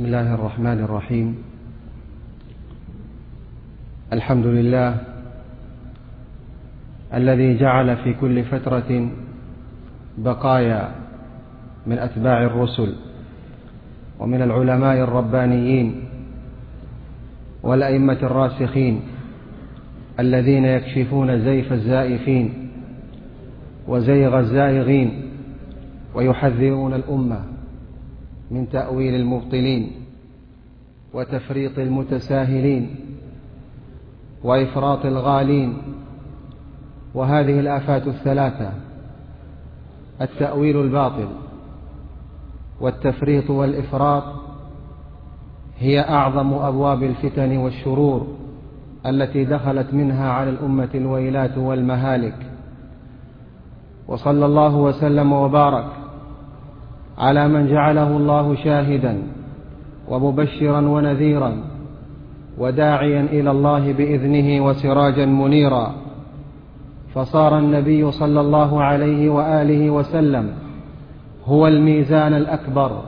بسم الله الرحمن الرحيم. الحمد لله الذي جعل في كل فترة بقايا من أتباع الرسل ومن العلماء الربانيين والأئمة الراسخين الذين يكشفون زيف الزائفين وزيغ الزائغين ويحذرون الأمة. من تأويل المبطلين وتفريط المتساهلين وإفراط الغالين وهذه الآفات الثلاثة التأويل الباطل والتفريط والإفراط هي أعظم أبواب الفتن والشرور التي دخلت منها على الأمة الويلات والمهالك. وصلى الله وسلم وبارك على من جعله الله شاهدا ومبشرا ونذيرا وداعيا إلى الله بإذنه وسراجا منيرا فصار النبي صلى الله عليه وآله وسلم هو الميزان الأكبر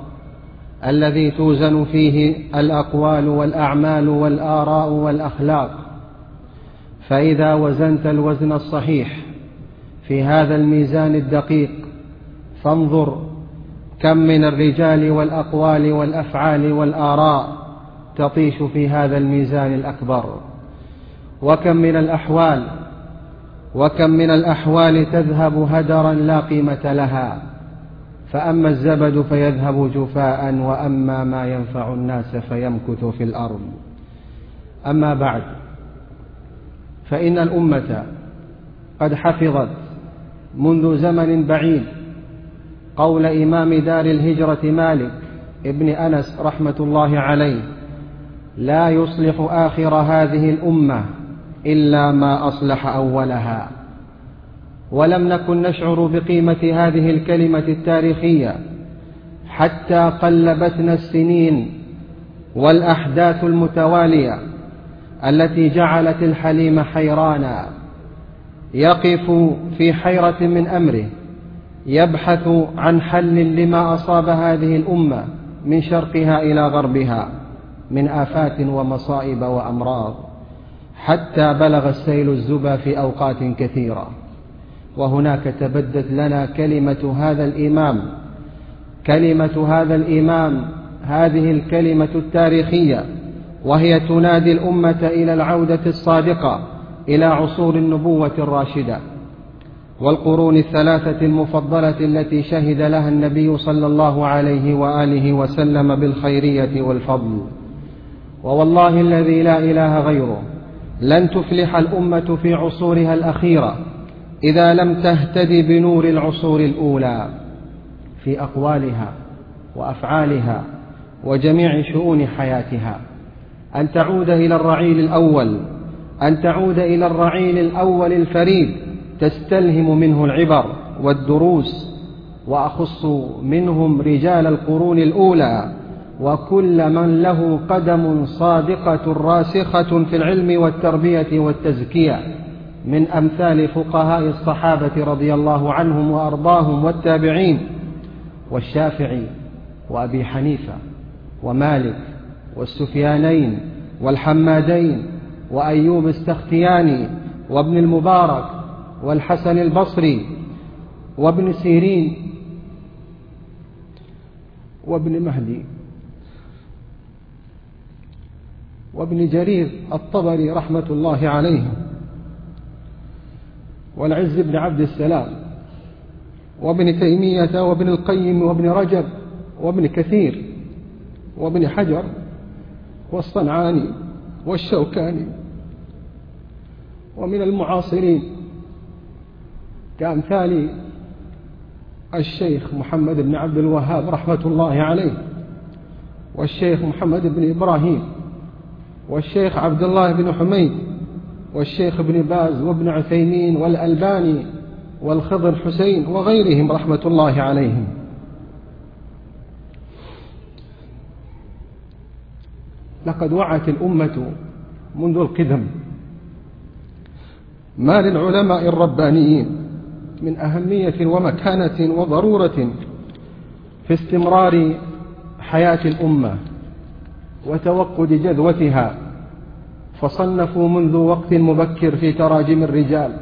الذي توزن فيه الأقوال والأعمال والآراء والأخلاق. فإذا وزنت الوزن الصحيح في هذا الميزان الدقيق فانظر كم من الرجال والأقوال والأفعال والآراء تطيش في هذا الميزان الأكبر. وكم من الأحوال وكم من الأحوال تذهب هدرا لا قيمة لها. فأما الزبد فيذهب جفاء وأما ما ينفع الناس فيمكث في الأرض. أما بعد فإن الأمة قد حفظت منذ زمن بعيد قول إمام دار الهجرة مالك ابن أنس رحمة الله عليه لا يصلح آخر هذه الأمة إلا ما أصلح أولها. ولم نكن نشعر بقيمة هذه الكلمة التاريخية حتى قلبتنا السنين والأحداث المتوالية التي جعلت الحليم حيرانا. يقف في حيرة من أمره. يبحث عن حل لما أصاب هذه الأمة من شرقها إلى غربها من آفات ومصائب وأمراض حتى بلغ السيل الزبا في أوقات كثيرة. وهناك تبدت لنا كلمة هذا الإمام كلمة هذا الإمام هذه الكلمة التاريخية وهي تنادي الأمة إلى العودة الصادقة إلى عصور النبوة الراشدة. والقرون الثلاثة المفضلة التي شهد لها النبي صلى الله عليه وآله وسلم بالخيرية والفضل. ووالله الذي لا إله غيره لن تفلح الأمة في عصورها الأخيرة إذا لم تهتدي بنور العصور الأولى. في أقوالها وأفعالها وجميع شؤون حياتها. أن تعود إلى الرعيل الأول أن تعود إلى الرعيل الأول الفريد تستلهم منه العبر والدروس وأخص منهم رجال القرون الأولى وكل من له قدم صادقة راسخة في العلم والتربية والتزكية من أمثال فقهاء الصحابة رضي الله عنهم وأرضاهم والتابعين والشافعي وأبي حنيفة ومالك والسفيانين والحمادين وأيوب السختياني وابن المبارك والحسن البصري وابن سيرين وابن مهدي وابن جرير الطبري رحمة الله عليه والعز بن عبد السلام وابن تيمية وابن القيم وابن رجب وابن كثير وابن حجر والصنعاني والشوكاني ومن المعاصرين كأمثال الشيخ محمد بن عبد الوهاب رحمة الله عليه والشيخ محمد بن إبراهيم والشيخ عبد الله بن حميد والشيخ ابن باز وابن عثيمين والألباني والخضر حسين وغيرهم رحمة الله عليهم. لقد وعت الأمة منذ القدم. ما للعلماء الربانيين؟ من أهمية ومكانة وضرورة في استمرار حياة الأمة وتوقد جذوتها. فصنفوا منذ وقت مبكر في تراجم الرجال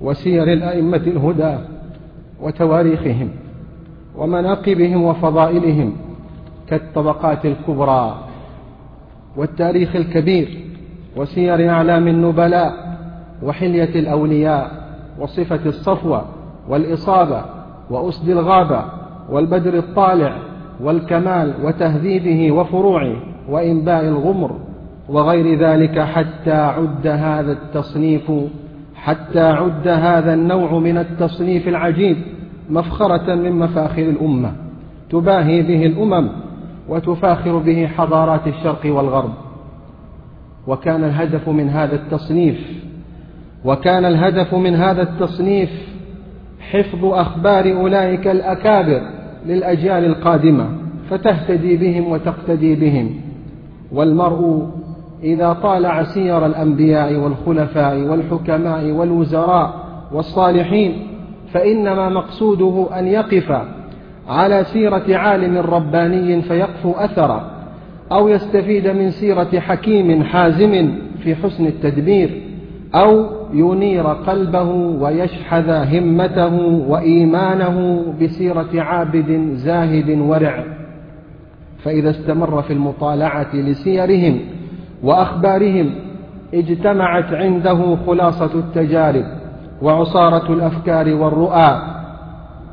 وسير الأئمة الهدى وتواريخهم ومناقبهم وفضائلهم كالطبقات الكبرى والتاريخ الكبير وسير أعلام النبلاء وحلية الأولياء وصفة الصفوة والإصابة وأسد الغابة والبدر الطالع والكمال وتهذيبه وفروعه وإنباء الغمر وغير ذلك حتى عد هذا التصنيف حتى عد هذا النوع من التصنيف العجيب مفخرة من مفاخر الأمة تباهي به الأمم وتفاخر به حضارات الشرق والغرب. وكان الهدف من هذا التصنيف وكان الهدف من هذا التصنيف حفظ أخبار أولئك الأكابر للأجيال القادمة فتهتدي بهم وتقتدي بهم. والمرء إذا طالع سير الأنبياء والخلفاء والحكماء والوزراء والصالحين فإنما مقصوده أن يقف على سيرة عالم رباني فيقفو أثرا أو يستفيد من سيرة حكيم حازم في حسن التدبير أو ينير قلبه ويشحذ همته وإيمانه بسيرة عابد زاهد ورع. فإذا استمر في المطالعة لسيرهم وأخبارهم اجتمعت عنده خلاصة التجارب وعصارة الأفكار والرؤى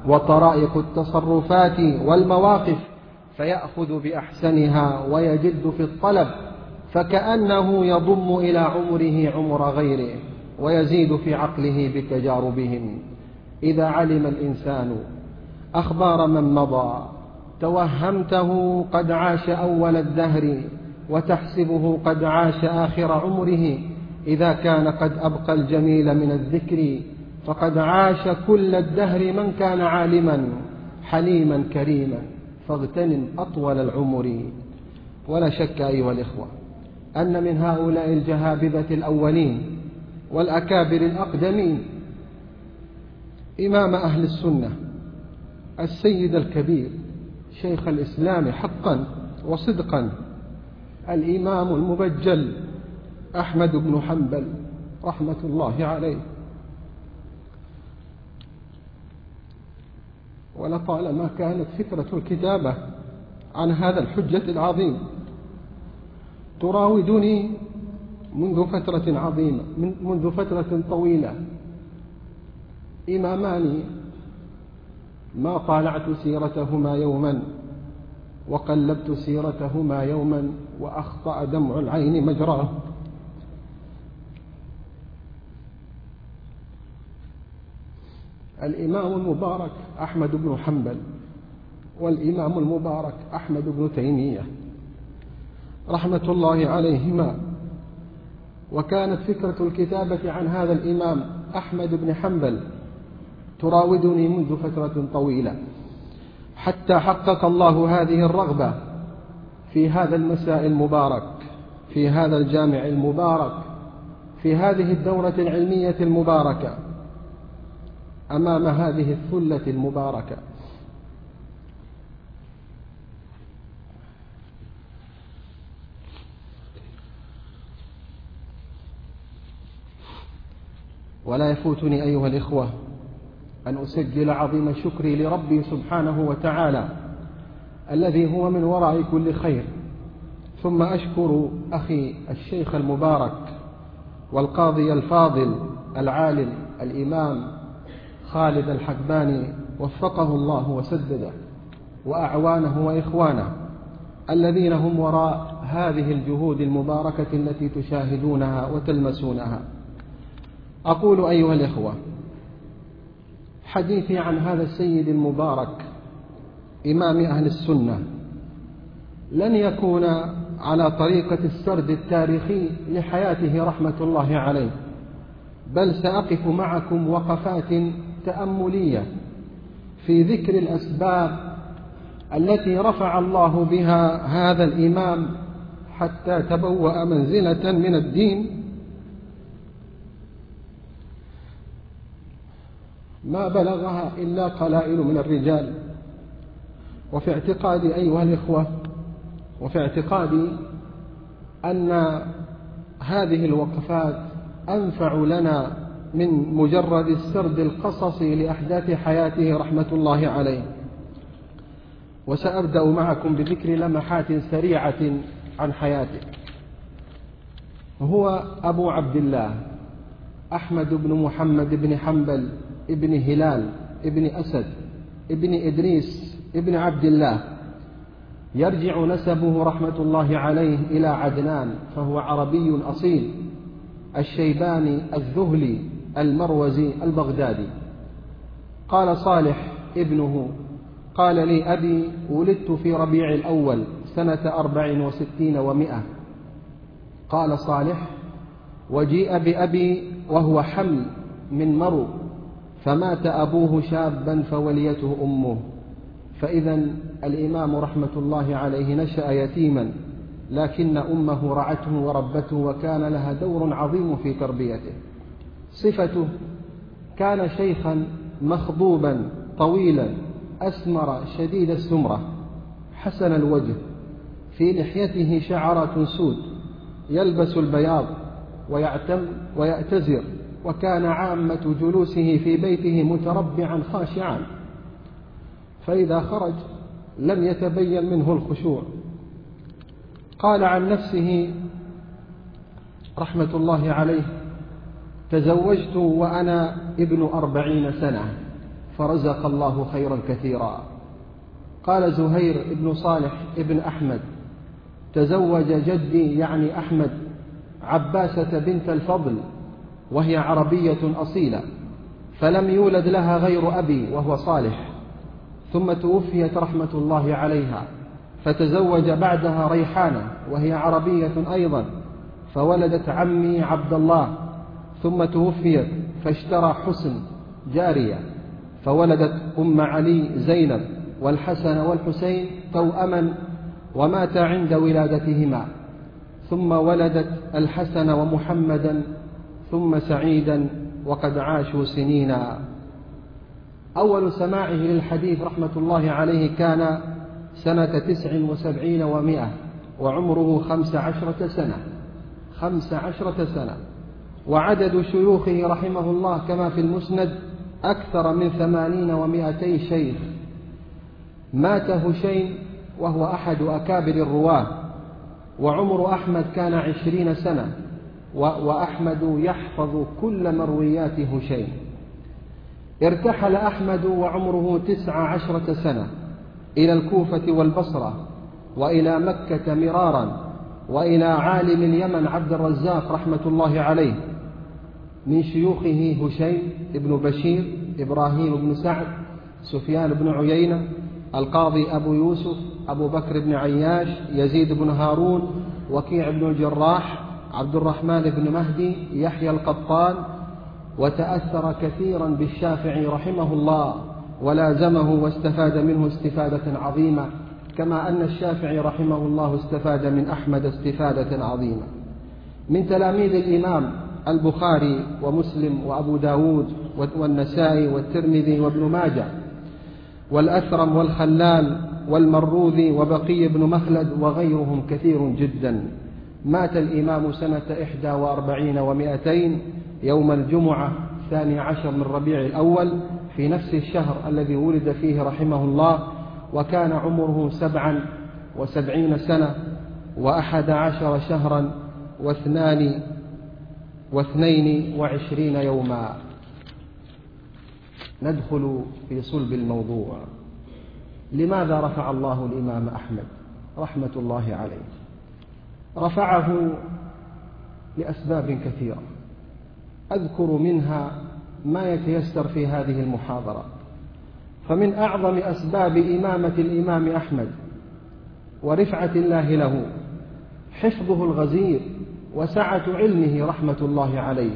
وطرائق التصرفات والمواقف فيأخذ بأحسنها ويجد في الطلب فكأنه يضم إلى عمره عمر غيره. ويزيد في عقله بتجاربهم. إذا علم الإنسان أخبار من مضى توهمته قد عاش أول الدهر وتحسبه قد عاش آخر عمره. إذا كان قد أبقى الجميل من الذكر فقد عاش كل الدهر من كان عالما حليما كريما. فاغتنم أطول العمر. ولا شك أيها الإخوة أن من هؤلاء الجهابذة الأولين والأكابر الأقدمين. إمام أهل السنة السيد الكبير شيخ الإسلام حقا وصدقا الإمام المبجل أحمد بن حنبل رحمة الله عليه. ولطالما كانت فكرة الكتابة عن هذا الحجة العظيم. تراودني منذ فترة عظيمة منذ فترة طويلة. إمامان ما طالعت سيرتهما يوما وقلبت سيرتهما يوما وأخطأ دمع العين مجراه. الإمام المبارك أحمد بن حنبل والإمام المبارك أحمد بن تيمية. رحمة الله عليهما. وكانت فكرة الكتابة عن هذا الإمام أحمد بن حنبل تراودني منذ فترة طويلة. حتى حقق الله هذه الرغبة في هذا المساء المبارك في هذا الجامع المبارك في هذه الدورة العلمية المباركة أمام هذه الثلة المباركة. ولا يفوتني أيها الإخوة أن أسجل عظيم شكري لربي سبحانه وتعالى الذي هو من وراء كل خير. ثم أشكر أخي الشيخ المبارك والقاضي الفاضل العالم الإمام خالد الحكباني وفقه الله وسدده وأعوانه وإخوانه الذين هم وراء هذه الجهود المباركة التي تشاهدونها وتلمسونها. أقول أيها الإخوة حديثي عن هذا السيد المبارك إمام أهل السنة لن يكون على طريقة السرد التاريخي لحياته رحمة الله عليه بل سأقف معكم وقفات تأملية في ذكر الأسباب التي رفع الله بها هذا الإمام حتى تبوأ منزلة من الدين ما بلغها إلا قلائل من الرجال. وفي اعتقادي أيها الإخوة وفي اعتقادي أن هذه الوقفات أنفع لنا من مجرد السرد القصصي لأحداث حياته رحمة الله عليه. وسأبدأ معكم بذكر لمحات سريعة عن حياته. هو أبو عبد الله أحمد بن محمد بن حنبل ابن هلال ابن أسد ابن إدريس ابن عبد الله. يرجع نسبه رحمة الله عليه إلى عدنان فهو عربي أصيل الشيباني الذهلي المروزي البغدادي. قال صالح ابنه قال لي أبي ولدت في ربيع الأول سنة أربع وستين ومائة قال صالح وجيء بأبي وهو حمل من مرو. فمات أبوه شابا فوليته أمه. فإذا الإمام رحمة الله عليه نشأ يتيما لكن أمه رعته وربته وكان لها دور عظيم في تربيته. صفته كان شيخا مخضوبا طويلا أسمر شديد السمرة حسن الوجه في لحيته شعرة سود يلبس البياض ويعتم ويأتزر وكان عامة جلوسه في بيته متربعا خاشعا. فإذا خرج لم يتبين منه الخشوع. قال عن نفسه رحمة الله عليه تزوجت وأنا ابن أربعين سنة فرزق الله خيرا كثيرا. قال زهير بن صالح ابن أحمد تزوج جدي يعني أحمد عباسة بنت الفضل وهي عربية أصيلة فلم يولد لها غير أبي وهو صالح. ثم توفيت رحمة الله عليها فتزوج بعدها ريحانة وهي عربية أيضا فولدت عمي عبد الله. ثم توفيت فاشترى حسن جارية فولدت أم علي زينب والحسن والحسين توأما ومات عند ولادتهما. ثم ولدت الحسن ومحمدا ثم سعيدا وقد عاشوا سنينا. أول سماعه للحديث رحمة الله عليه كان سنة تسع وسبعين ومائة وعمره خمس عشرة سنة. خمس عشرة سنة. وعدد شيوخه رحمه الله كما في المسند أكثر من ثمانين ومائتي شيخ. مات هشيم وهو أحد أكابر الرواة وعمر أحمد كان عشرين سنة. وأحمد يحفظ كل مرويات هشيم ارتحل أحمد وعمره تسع عشرة سنة إلى الكوفة والبصرة وإلى مكة مرارا وإلى عالم اليمن عبد الرزاق رحمة الله عليه من شيوخه هشيم بن بشير إبراهيم بن سعد سفيان بن عيينة القاضي أبو يوسف أبو بكر بن عياش يزيد بن هارون وكيع بن الجراح عبد الرحمن بن مهدي يحيى القطان وتأثر كثيرا بالشافعي رحمه الله ولازمه واستفاد منه استفادة عظيمة كما أن الشافعي رحمه الله استفاد من أحمد استفادة عظيمة. من تلاميذ الإمام البخاري ومسلم وأبو داود والنسائي والترمذي وابن ماجه والأثرم والخلال والمروذي وبقي بن مخلد وغيرهم كثير جدا. مات الإمام سنة إحدى وأربعين ومائتين يوم الجمعة الثاني عشر من ربيع الأول في نفس الشهر الذي ولد فيه رحمه الله وكان عمره سبعا وسبعين سنة وأحد عشر شهرا واثنان واثنين وعشرين يوما. ندخل في صلب الموضوع. لماذا رفع الله الإمام أحمد؟ رحمة الله عليه. رفعه لأسباب كثيرة. أذكر منها ما يتيسر في هذه المحاضرة. فمن أعظم أسباب إمامة الإمام أحمد ورفعة الله له حفظه الغزير وسعة علمه رحمة الله عليه.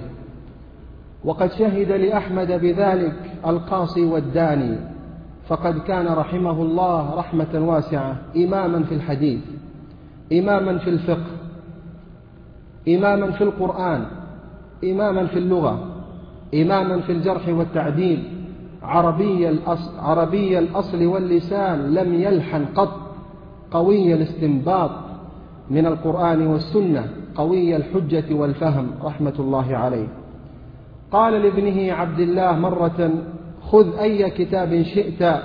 وقد شهد لأحمد بذلك القاصي والداني فقد كان رحمه الله رحمة واسعة إماما في الحديث. إماما في الفقه إماما في القرآن إماما في اللغة إماما في الجرح والتعديل. عربي الأصل, عربي الأصل واللسان لم يلحن قط. قوي الاستنباط من القرآن والسنة قوي الحجة والفهم رحمة الله عليه. قال لابنه عبد الله مرة خذ أي كتاب شئت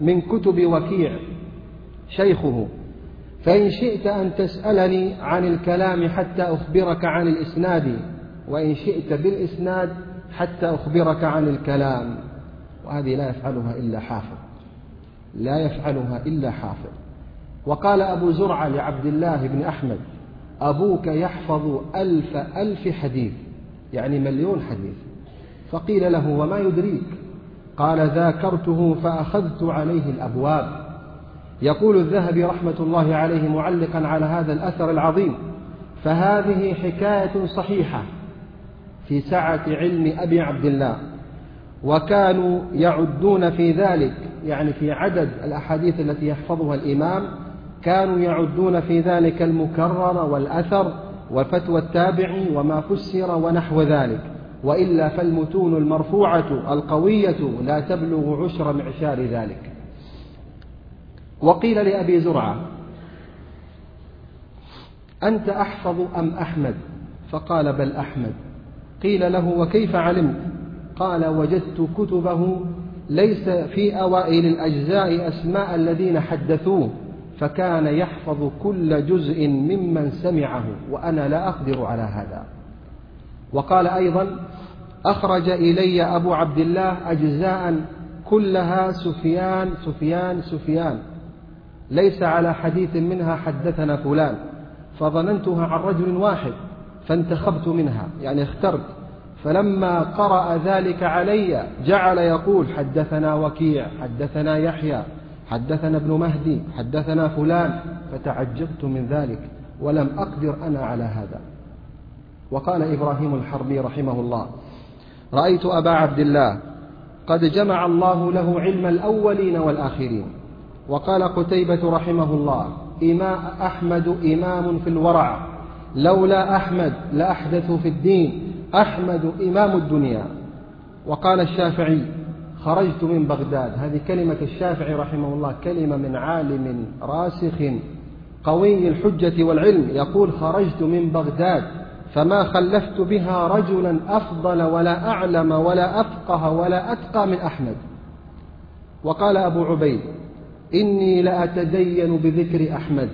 من كتب وكيع. شيخه فإن شئت أن تسألني عن الكلام حتى أخبرك عن الإسناد وإن شئت بالإسناد حتى أخبرك عن الكلام. وهذه لا يفعلها إلا حافظ. لا يفعلها إلا حافظ. وقال أبو زرعة لعبد الله بن أحمد أبوك يحفظ ألف ألف حديث يعني مليون حديث. فقيل له وما يدريك؟ قال ذاكرته فأخذت عليه الأبواب. يقول الذهبي رحمة الله عليه معلقا على هذا الأثر العظيم فهذه حكاية صحيحة في سعة علم أبي عبد الله وكانوا يعدون في ذلك يعني في عدد الأحاديث التي يحفظها الإمام كانوا يعدون في ذلك المكرر والأثر وفتوى التابع وما فسر ونحو ذلك وإلا فالمتون المرفوعة القوية لا تبلغ عشر معشار ذلك. وقيل لأبي زرعة أنت أحفظ أم أحمد؟ فقال بل أحمد. قيل له وكيف علمت؟ قال وجدت كتبه ليس في أوائل الأجزاء أسماء الذين حدثوه فكان يحفظ كل جزء ممن سمعه وأنا لا أقدر على هذا. وقال أيضا أخرج إلي أبو عبد الله أجزاء كلها سفيان سفيان سفيان. ليس على حديث منها حدثنا فلان فظننتها عن رجل واحد فانتخبت منها يعني اخترت. فلما قرأ ذلك علي جعل يقول حدثنا وكيع حدثنا يحيى حدثنا ابن مهدي حدثنا فلان فتعجبت من ذلك ولم أقدر أنا على هذا. وقال إبراهيم الحربي رحمه الله رأيت أبا عبد الله قد جمع الله له علم الأولين والآخرين. وقال قتيبة رحمه الله إمام أحمد إمام في الورع لولا أحمد لأحدث في الدين أحمد إمام الدنيا. وقال الشافعي خرجت من بغداد. هذه كلمة الشافعي رحمه الله كلمة من عالم راسخ قوي الحجة والعلم يقول خرجت من بغداد فما خلفت بها رجلا أفضل ولا أعلم ولا أفقه ولا أتقى من أحمد. وقال أبو عبيد إني لأتدين بذكر أحمد.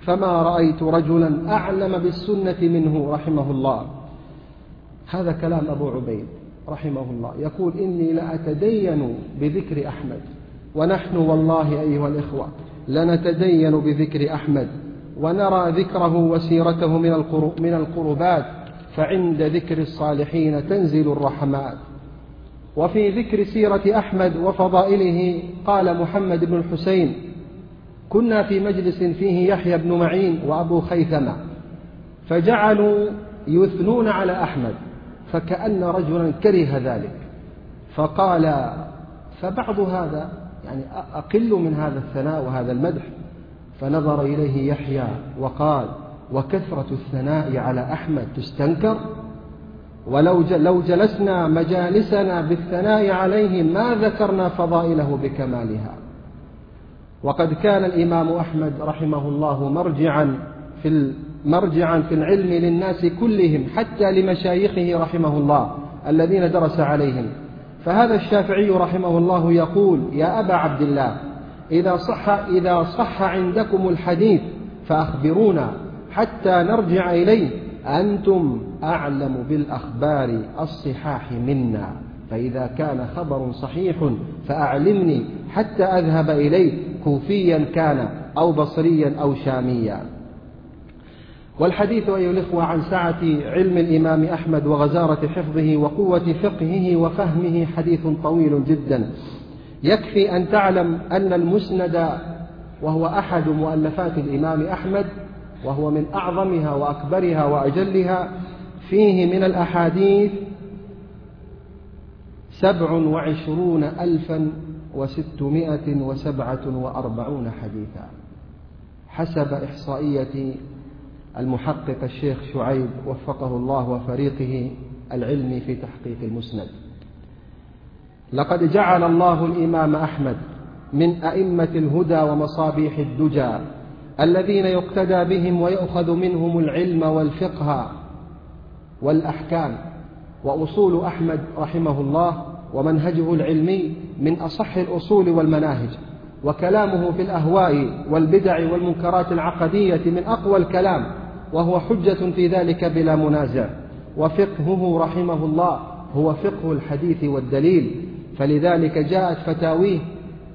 فما رأيت رجلا أعلم بالسنة منه رحمه الله. هذا كلام أبو عبيد رحمه الله. يقول إني لأتدين بذكر أحمد. ونحن والله أيها الإخوة لنتدين بذكر أحمد. ونرى ذكره وسيرته من القربات. فعند ذكر الصالحين تنزل الرحمات. وفي ذكر سيرة أحمد وفضائله قال محمد بن الحسين كنا في مجلس فيه يحيى بن معين وأبو خيثمة فجعلوا يثنون على أحمد فكأن رجلا كره ذلك فقال فبعض هذا يعني أقل من هذا الثناء وهذا المدح؟ فنظر إليه يحيى وقال وكثرة الثناء على أحمد تستنكر؟ ولو لو جلسنا مجالسنا بالثناء عليه ما ذكرنا فضائله بكمالها. وقد كان الإمام أحمد رحمه الله مرجعا في مرجعا في العلم للناس كلهم حتى لمشايخه رحمه الله الذين درس عليهم. فهذا الشافعي رحمه الله يقول يا أبا عبد الله إذا صح إذا صح عندكم الحديث فأخبرونا حتى نرجع إليه أنتم أعلم بالأخبار الصحاح منا. فإذا كان خبر صحيح فأعلمني حتى أذهب إليه كوفيا كان أو بصريا أو شاميا. والحديث أيها الإخوة عن سعة علم الإمام أحمد وغزارة حفظه وقوة فقهه وفهمه حديث طويل جدا. يكفي أن تعلم أن المسند وهو أحد مؤلفات الإمام أحمد وهو من أعظمها وأكبرها وأجلها فيه من الأحاديث سبع وعشرون ألفا وستمائة وسبعة وأربعون حديثا. حسب إحصائية المحقق الشيخ شعيب وفقه الله وفريقه العلمي في تحقيق المسند. لقد جعل الله الإمام أحمد من أئمة الهدى ومصابيح الدجى الذين يقتدى بهم ويؤخذ منهم العلم والفقه والأحكام. وأصول أحمد رحمه الله ومنهجه العلمي من أصح الأصول والمناهج. وكلامه في الأهواء والبدع والمنكرات العقدية من أقوى الكلام وهو حجة في ذلك بلا منازع. وفقهه رحمه الله هو فقه الحديث والدليل. فلذلك جاءت فتاويه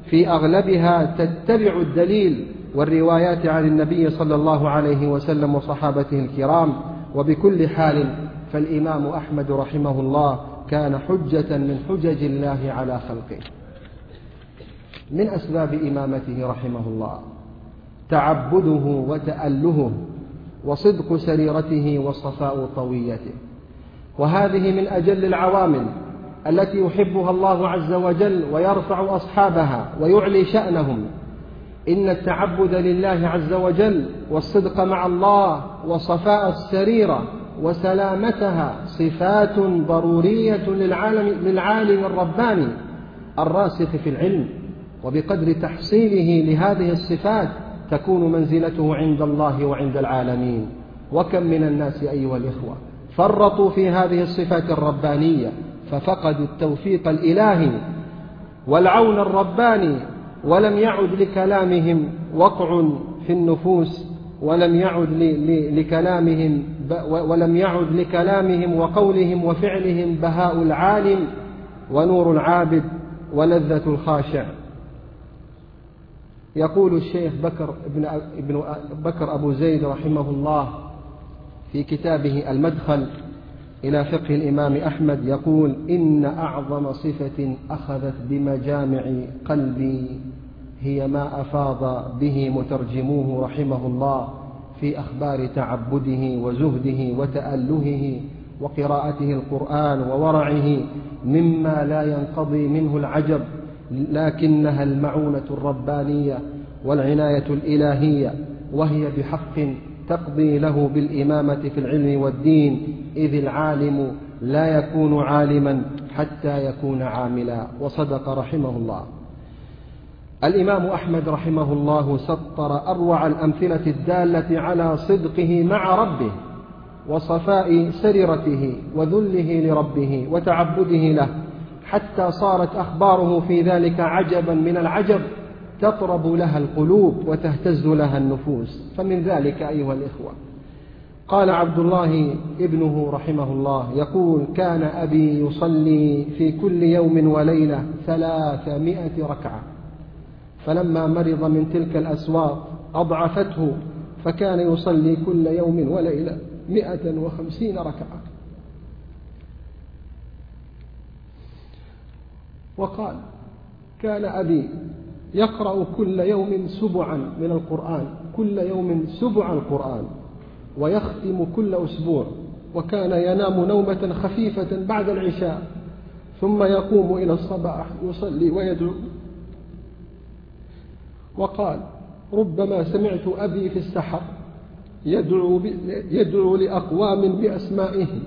في أغلبها تتبع الدليل والروايات عن النبي صلى الله عليه وسلم وصحابته الكرام وبكل حال فالإمام أحمد رحمه الله كان حجة من حجج الله على خلقه. من أسباب إمامته رحمه الله تعبده وتألهه وصدق سريرته وصفاء طويته. وهذه من أجل العوامل التي يحبها الله عز وجل ويرفع أصحابها ويعلي شأنهم. إن التعبد لله عز وجل والصدق مع الله وصفاء السريرة وسلامتها صفات ضرورية للعالم, للعالم الرباني الراسخ في العلم. وبقدر تحصيله لهذه الصفات تكون منزلته عند الله وعند العالمين. وكم من الناس أيها الإخوة فرطوا في هذه الصفات الربانية ففقدوا التوفيق الإلهي والعون الرباني ولم يعد لكلامهم وقع في النفوس ولم يعد لكلامهم ولم يعد لكلامهم وقولهم وفعلهم بهاء العالم ونور العابد ولذة الخاشع. يقول الشيخ بكر ابن ابن بكر أبو زيد رحمه الله في كتابه المدخل إلى فقه الإمام أحمد يقول إن أعظم صفة أخذت بمجامع قلبي هي ما أفاض به مترجموه رحمه الله في أخبار تعبده وزهده وتألهه وقراءته القرآن وورعه مما لا ينقضي منه العجب لكنها المعونة الربانية والعناية الإلهية وهي بحق تقضي له بالإمامة في العلم والدين إذ العالم لا يكون عالما حتى يكون عاملا وصدق رحمه الله. الإمام أحمد رحمه الله سطر أروع الأمثلة الدالة على صدقه مع ربه وصفاء سررته وذله لربه وتعبده له حتى صارت أخباره في ذلك عجبا من العجب تطرب لها القلوب وتهتز لها النفوس. فمن ذلك أيها الإخوة. قال عبد الله ابنه رحمه الله يقول كان أبي يصلي في كل يوم وليلة ثلاثمائة ركعة. فلما مرض من تلك الأسواق أضعفته فكان يصلي كل يوم وليلة مئة وخمسين ركعة. وقال كان أبي يقرأ كل يوم سبعا من القرآن كل يوم سبع القرآن ويختم كل أسبوع وكان ينام نومة خفيفة بعد العشاء ثم يقوم إلى الصباح يصلي ويدعو وقال ربما سمعت أبي في السحر يدعو, يدعو لأقوام بأسمائهم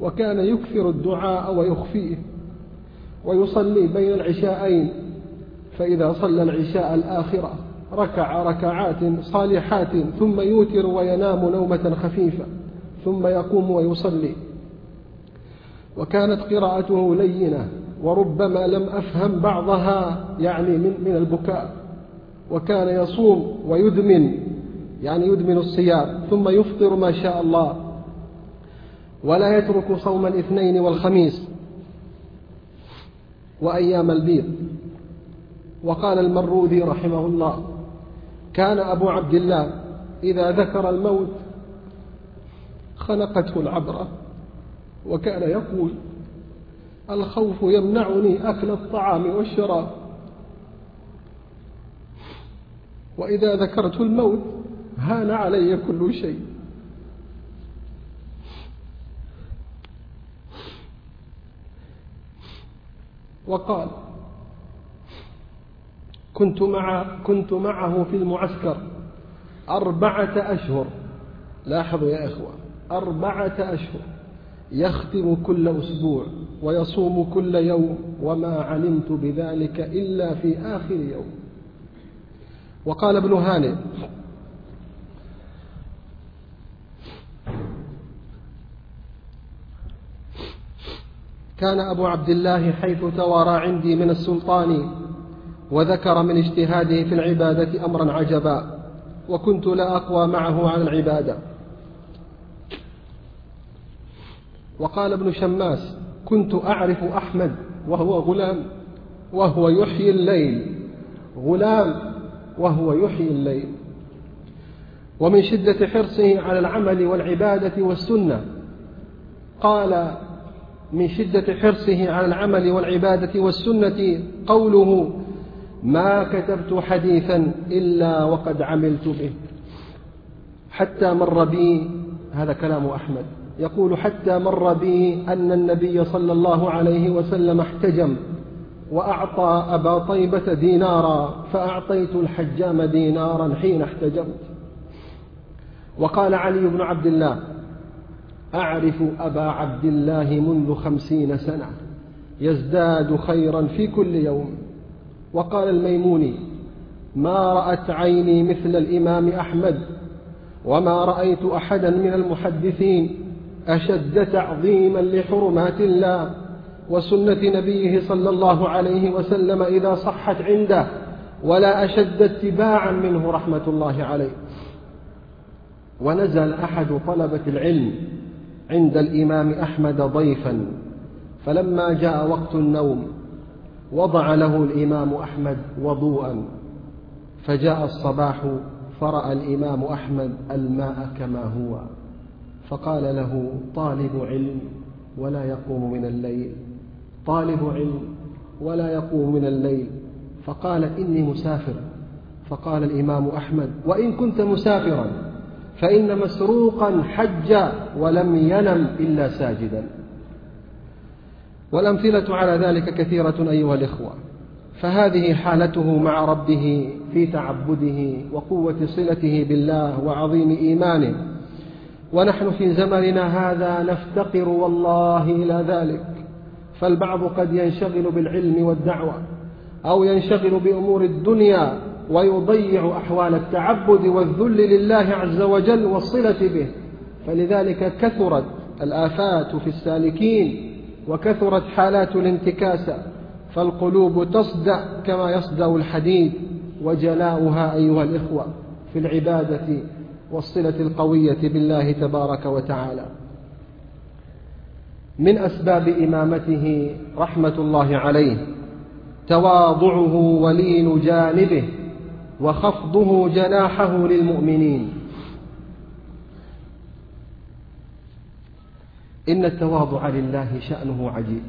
وكان يكثر الدعاء ويخفيه ويصلي بين العشاءين فإذا صلى العشاء الآخرة ركع ركعات صالحات ثم يوتر وينام نومة خفيفة ثم يقوم ويصلي. وكانت قراءته لينة وربما لم أفهم بعضها يعني من, من البكاء. وكان يصوم ويدمن يعني يدمن الصيام ثم يفطر ما شاء الله ولا يترك صوم الاثنين والخميس وأيام البيض. وقال المرودي رحمه الله كان أبو عبد الله إذا ذكر الموت خنقته العبرة وكان يقول الخوف يمنعني أكل الطعام والشراب. وإذا ذكرت الموت هان علي كل شيء. وقال كنت مع كنت معه في المعسكر أربعة أشهر. لاحظوا يا إخوة أربعة أشهر. يختم كل أسبوع ويصوم كل يوم وما علمت بذلك إلا في آخر يوم. وقال ابن هانئ كان أبو عبد الله حيث توارى عندي من السلطان وذكر من اجتهاده في العبادة أمرا عجبا وكنت لا أقوى معه على العبادة. وقال ابن شماس كنت أعرف أحمد وهو غلام وهو يحيي الليل. غلام وهو يحيي الليل. ومن شدة حرصه على العمل والعبادة والسنة. قال من شدة حرصه على العمل والعبادة والسنة قوله ما كتبت حديثا إلا وقد عملت به. حتى مر بي هذا كلام أحمد يقول حتى مر بي أن النبي صلى الله عليه وسلم احتجم. وأعطى أبا طيبة دينارا فأعطيت الحجام دينارا حين احتجمت وقال علي بن عبد الله أعرف أبا عبد الله منذ خمسين سنة يزداد خيرا في كل يوم. وقال الميموني ما رأت عيني مثل الإمام أحمد وما رأيت أحدا من المحدثين أشد تعظيما لحرمات الله. وسنة نبيه صلى الله عليه وسلم إذا صحت عنده ولا أشد اتباعا منه رحمة الله عليه. ونزل أحد طلبة العلم عند الإمام أحمد ضيفا فلما جاء وقت النوم وضع له الإمام أحمد وضوءا فجاء الصباح فرأى الإمام أحمد الماء كما هو فقال له طالب علم ولا يقوم من الليل. طالب علم ولا يقوم من الليل. فقال إني مسافر. فقال الإمام أحمد وإن كنت مسافرا فإن مسروقا حج ولم ينم إلا ساجدا. والأمثلة على ذلك كثيرة أيها الإخوة. فهذه حالته مع ربه في تعبده وقوة صلته بالله وعظيم إيمانه. ونحن في زمننا هذا نفتقر والله إلى ذلك. فالبعض قد ينشغل بالعلم والدعوة أو ينشغل بأمور الدنيا ويضيع أحوال التعبد والذل لله عز وجل والصلة به. فلذلك كثرت الآفات في السالكين وكثرت حالات الانتكاسة فالقلوب تصدأ كما يصدأ الحديد وجلاؤها أيها الإخوة في العبادة والصلة القوية بالله تبارك وتعالى. من أسباب إمامته رحمة الله عليه تواضعه ولين جانبه وخفضه جناحه للمؤمنين. إن التواضع لله شأنه عجيب.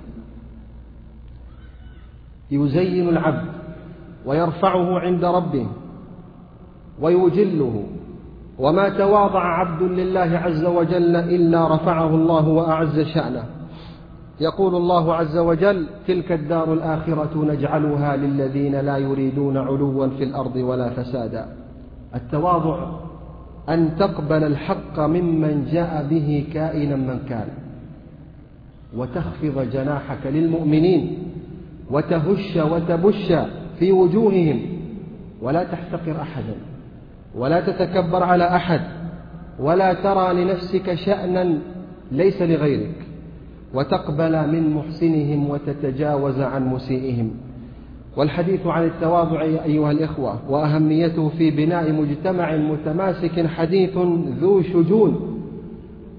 يزين العبد ويرفعه عند ربه ويجله. وما تواضع عبد لله عز وجل إلا رفعه الله وأعز شأنه. يقول الله عز وجل تلك الدار الآخرة نجعلها للذين لا يريدون علوا في الأرض ولا فسادا. التواضع أن تقبل الحق ممن جاء به كائنا من كان. وتخفض جناحك للمؤمنين وتهش وتبش في وجوههم. ولا تحتقر أحدا ولا تتكبر على أحد ولا ترى لنفسك شأنا ليس لغيرك. وتقبل من محسنهم وتتجاوز عن مسيئهم. والحديث عن التواضع أيها الإخوة وأهميته في بناء مجتمع متماسك حديث ذو شجون.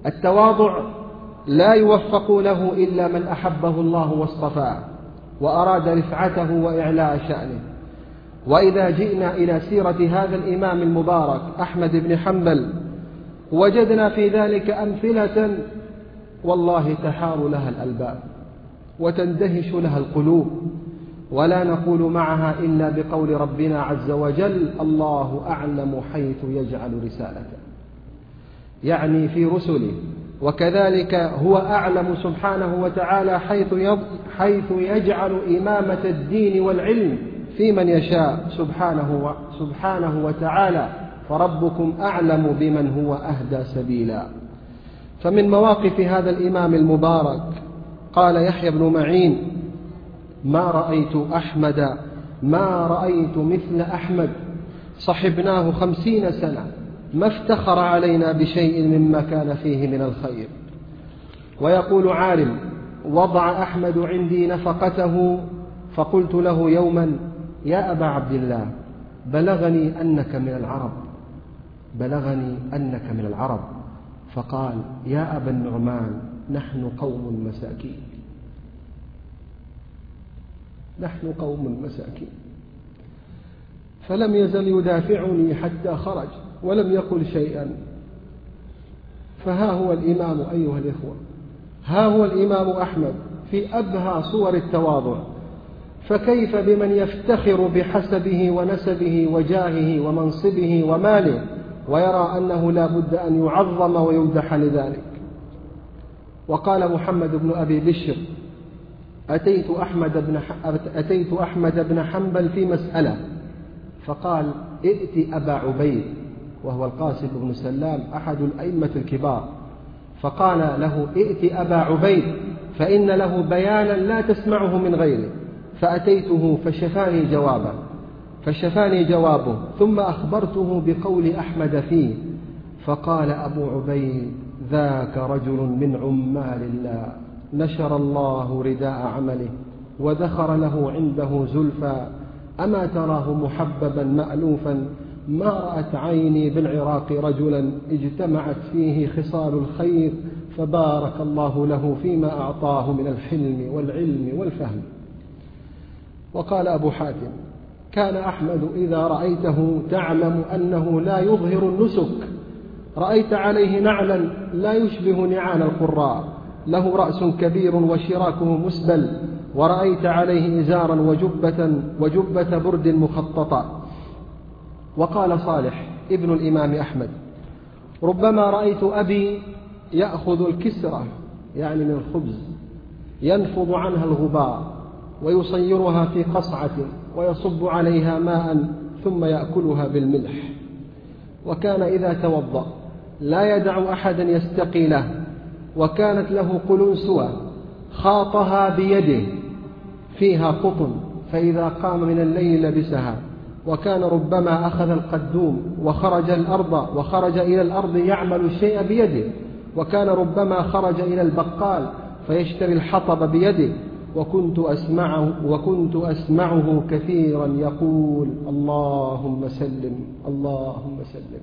التواضع لا يوفق له إلا من أحبه الله واصطفاه وأراد رفعته وإعلاء شأنه. وإذا جئنا إلى سيرة هذا الإمام المبارك أحمد بن حنبل وجدنا في ذلك أمثلة والله تحار لها الألباب وتندهش لها القلوب ولا نقول معها إلا بقول ربنا عز وجل الله أعلم حيث يجعل رسالته. يعني في رسله وكذلك هو أعلم سبحانه وتعالى حيث حيث يجعل إمامة الدين والعلم في من يشاء سبحانه سبحانه وتعالى فربكم أعلم بمن هو أهدى سبيلا. فمن مواقف هذا الإمام المبارك قال يحيى بن معين ما رأيت أحمد ما رأيت مثل أحمد صحبناه خمسين سنة ما افتخر علينا بشيء مما كان فيه من الخير. ويقول عالم وضع أحمد عندي نفقته فقلت له يوما يا أبا عبد الله بلغني أنك من العرب بلغني أنك من العرب. فقال يا أبا النعمان نحن قوم مساكين. نحن قوم مساكين. فلم يزل يدافعني حتى خرج ولم يقل شيئا. فها هو الإمام أيها الإخوة. ها هو الإمام أحمد في أبهى صور التواضع. فكيف بمن يفتخر بحسبه ونسبه وجاهه ومنصبه وماله؟ ويرى أنه لا بد أن يعظم ويمدح لذلك. وقال محمد بن أبي بشر أتيت أحمد بن أتيت أحمد بن حنبل في مسألة فقال ائت أبا عبيد وهو القاسم بن سلام أحد الأئمة الكبار. فقال له ائت أبا عبيد فإن له بيانا لا تسمعه من غيره فأتيته فشفاني جوابا فشفاني جوابه ثم أخبرته بقول أحمد فيه فقال أبو عبيد ذاك رجل من عمال الله نشر الله رداء عمله وذخر له عنده زلفى أما تراه محببا مألوفا ما رأت عيني بالعراق رجلا اجتمعت فيه خصال الخير فبارك الله له فيما أعطاه من الحلم والعلم والفهم. وقال أبو حاتم كان أحمد إذا رأيته تعلم أنه لا يظهر النسك. رأيت عليه نعلا لا يشبه نعال القراء. له رأس كبير وشراكه مسبل. ورأيت عليه إزارا وجبة, وجبة برد مخططة. وقال صالح ابن الإمام أحمد ربما رأيت أبي يأخذ الكسرة يعني من الخبز ينفض عنها الغبار ويصيرها في قصعة. ويصب عليها ماء ثم يأكلها بالملح. وكان إذا توضأ لا يدع أحدا يستقي له وكانت له قلنسوة خاطها بيده فيها قطن فإذا قام من الليل لبسها. وكان ربما أخذ القدوم وخرج الأرض وخرج إلى الأرض يعمل الشيء بيده. وكان ربما خرج إلى البقال فيشتري الحطب بيده. وكنت أسمعه وكنت أسمعه كثيرا يقول اللهم سلم اللهم سلم.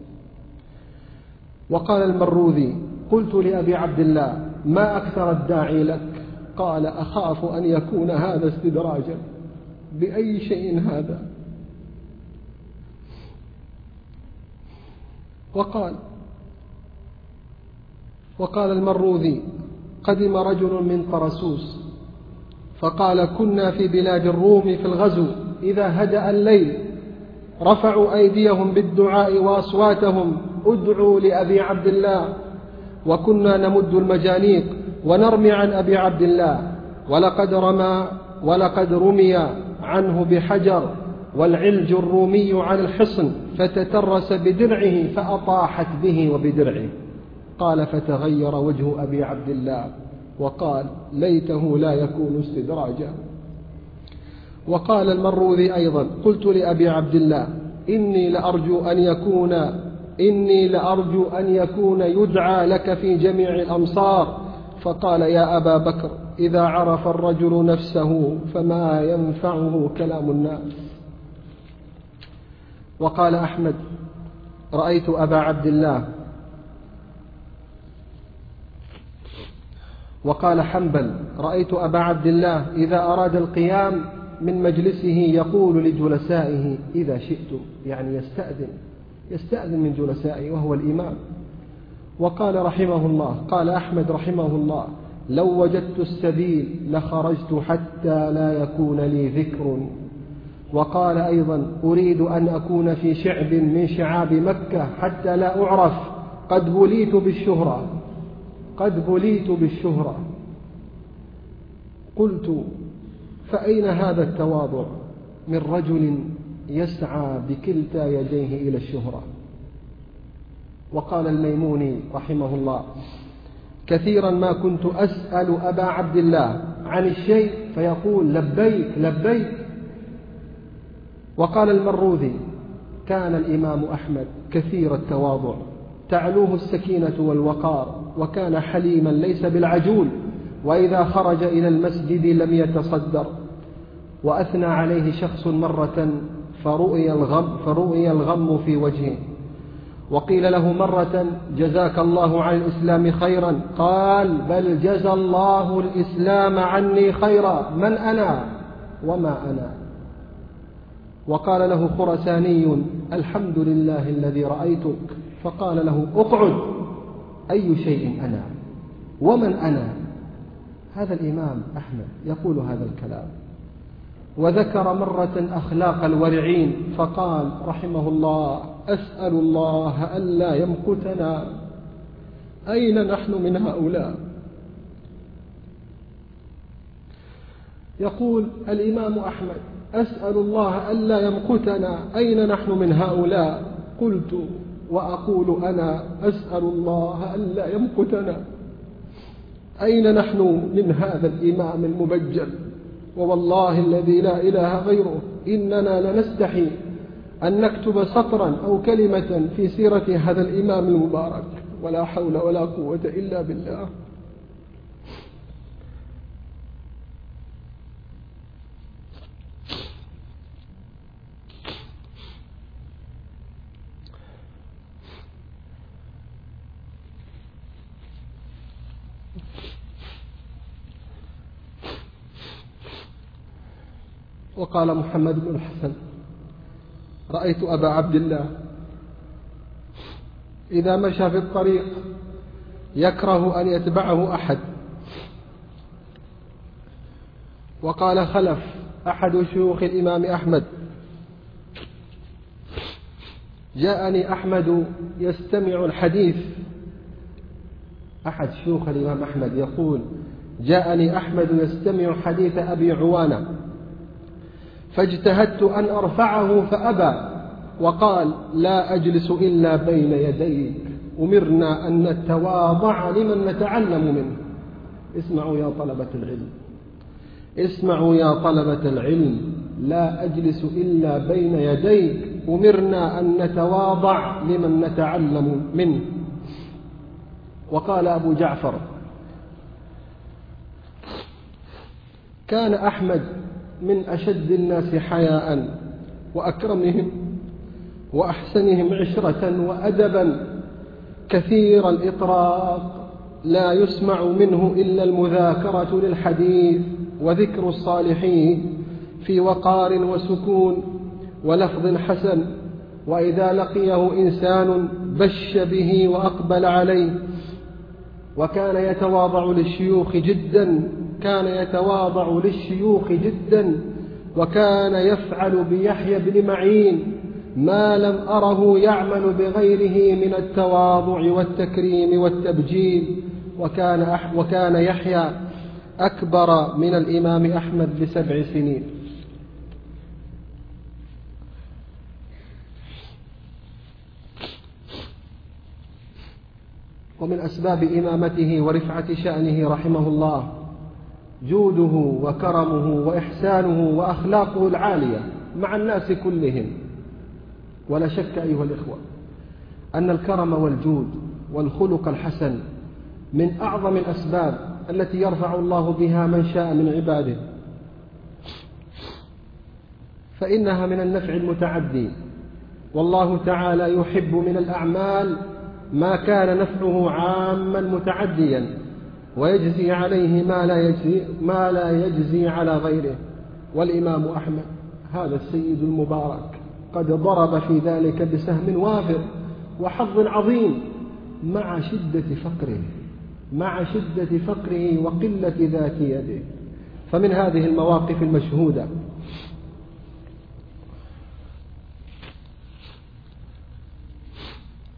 وقال المروذي قلت لأبي عبد الله ما أكثر الداعي لك؟ قال أخاف أن يكون هذا استدراجا. بأي شيء هذا؟ وقال وقال المروذي قدم رجل من طرسوس فقال كنا في بلاد الروم في الغزو إذا هدأ الليل. رفعوا أيديهم بالدعاء وأصواتهم ادعوا لأبي عبد الله. وكنا نمد المجانيق ونرمي عن أبي عبد الله. ولقد رمى ولقد رمي عنه بحجر والعلج الرومي على الحصن فتترس بدرعه فأطاحت به وبدرعه. قال فتغير وجه أبي عبد الله. وقال ليته لا يكون استدراجا. وقال المروذي أيضا قلت لأبي عبد الله إني لأرجو أن يكون إني لأرجو أن يكون يدعى لك في جميع الأمصار. فقال يا أبا بكر إذا عرف الرجل نفسه فما ينفعه كلام الناس. وقال أحمد رأيت أبا عبد الله وقال حنبل رأيت أبا عبد الله إذا أراد القيام من مجلسه يقول لجلسائه إذا شئتم يعني يستأذن يستأذن من جلسائه وهو الإمام. وقال رحمه الله قال أحمد رحمه الله لو وجدت السبيل لخرجت حتى لا يكون لي ذكر. وقال أيضا أريد أن أكون في شعب من شعاب مكة حتى لا أعرف قد بليت بالشهرة. قد بليت بالشهرة. قلت فأين هذا التواضع من رجل يسعى بكلتا يديه إلى الشهرة؟ وقال الميموني رحمه الله كثيرا ما كنت أسأل أبا عبد الله عن الشيء فيقول لبيك لبيك. وقال المروذي كان الإمام أحمد كثير التواضع تعلوه السكينة والوقار وكان حليما ليس بالعجول وإذا خرج إلى المسجد لم يتصدر. وأثنى عليه شخص مرة فرؤي الغم, فرؤي الغم في وجهه. وقيل له مرة جزاك الله عن الإسلام خيرا. قال بل جزى الله الإسلام عني خيرا. من أنا؟ وما أنا؟ وقال له خرساني الحمد لله الذي رأيتك. فقال له اقعد. أي شيء أنا؟ ومن أنا؟ هذا الإمام أحمد يقول هذا الكلام. وذكر مرة أخلاق الورعين فقال رحمه الله أسأل الله ألا يمقتنا. أين نحن من هؤلاء؟ يقول الإمام أحمد أسأل الله ألا يمقتنا. أين نحن من هؤلاء؟ قلت وأقول أنا أسأل الله ألا يمقتنا أين نحن من هذا الإمام المبجل؟ ووالله الذي لا إله غيره. إننا لنستحي أن نكتب سطرا أو كلمة في سيرة هذا الإمام المبارك. ولا حول ولا قوة إلا بالله. وقال محمد بن الحسن رأيت أبا عبد الله إذا مشى في الطريق يكره أن يتبعه أحد. وقال خلف أحد شيوخ الإمام أحمد جاءني أحمد يستمع الحديث. أحد شيوخ الإمام أحمد يقول جاءني أحمد يستمع حديث أبي عوانة. فاجتهدت أن أرفعه فأبى وقال لا أجلس إلا بين يديك أمرنا أن نتواضع لمن نتعلم منه. اسمعوا يا طلبة العلم. اسمعوا يا طلبة العلم. لا أجلس إلا بين يديك أمرنا أن نتواضع لمن نتعلم منه. وقال أبو جعفر كان أحمد من أشد الناس حياء وأكرمهم وأحسنهم عشرة وأدبا كثير الإطراق لا يسمع منه إلا المذاكرة للحديث وذكر الصالحين في وقار وسكون ولفظ حسن وإذا لقيه إنسان بش به وأقبل عليه وكان يتواضع للشيوخ جدا كان يتواضع للشيوخ جدا وكان يفعل بيحيى بن معين ما لم أره يعمل بغيره من التواضع والتكريم والتبجيل. وكان, وكان يحيى أكبر من الإمام أحمد بسبع سنين. ومن أسباب إمامته ورفعة شأنه رحمه الله جوده وكرمه وإحسانه وأخلاقه العالية مع الناس كلهم. ولا شك أيها الإخوة أن الكرم والجود والخلق الحسن من أعظم الأسباب التي يرفع الله بها من شاء من عباده. فإنها من النفع المتعدي. والله تعالى يحب من الأعمال ما كان نفعه عاما متعديا. ويجزي عليه ما لا يجزي, ما لا يجزي على غيره. والإمام أحمد هذا السيد المبارك قد ضرب في ذلك بسهم وافر وحظ عظيم مع شدة فقره مع شدة فقره وقلة ذات يده. فمن هذه المواقف المشهودة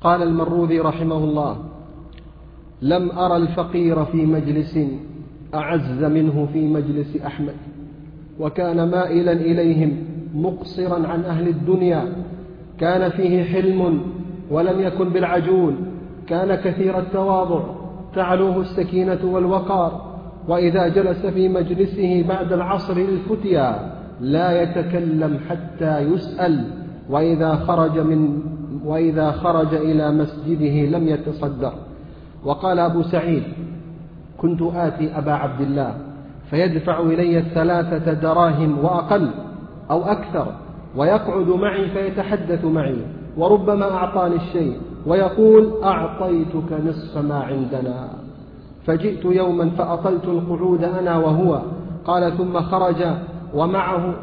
قال المروذي رحمه الله لم أرى الفقير في مجلس أعز منه في مجلس أحمد وكان مائلا إليهم مقصرا عن أهل الدنيا كان فيه حلم ولم يكن بالعجول كان كثير التواضع تعلوه السكينة والوقار وإذا جلس في مجلسه بعد العصر للفتيا لا يتكلم حتى يسأل وإذا خرج من وإذا خرج إلى مسجده لم يتصدر. وقال أبو سعيد كنت آتي أبا عبد الله فيدفع إلي الثلاثة دراهم وأقل أو أكثر ويقعد معي فيتحدث معي وربما أعطاني الشيء ويقول أعطيتك نصف ما عندنا. فجئت يوما فأطلت القعود أنا وهو قال ثم خرج ومعه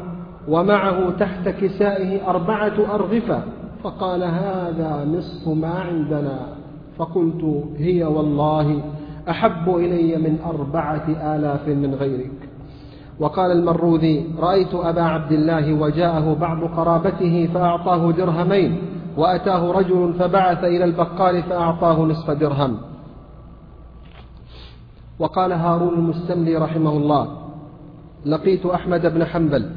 ومعه تحت كسائه أربعة أرغفة فقال هذا نصف ما عندنا. فقلت هي والله أحب إلي من أربعة آلاف من غيرك. وقال المروذي رأيت أبا عبد الله وجاءه بعض قرابته فأعطاه درهمين وأتاه رجل فبعث إلى البقال فأعطاه نصف درهم. وقال هارون المستملي رحمه الله لقيت أحمد بن حنبل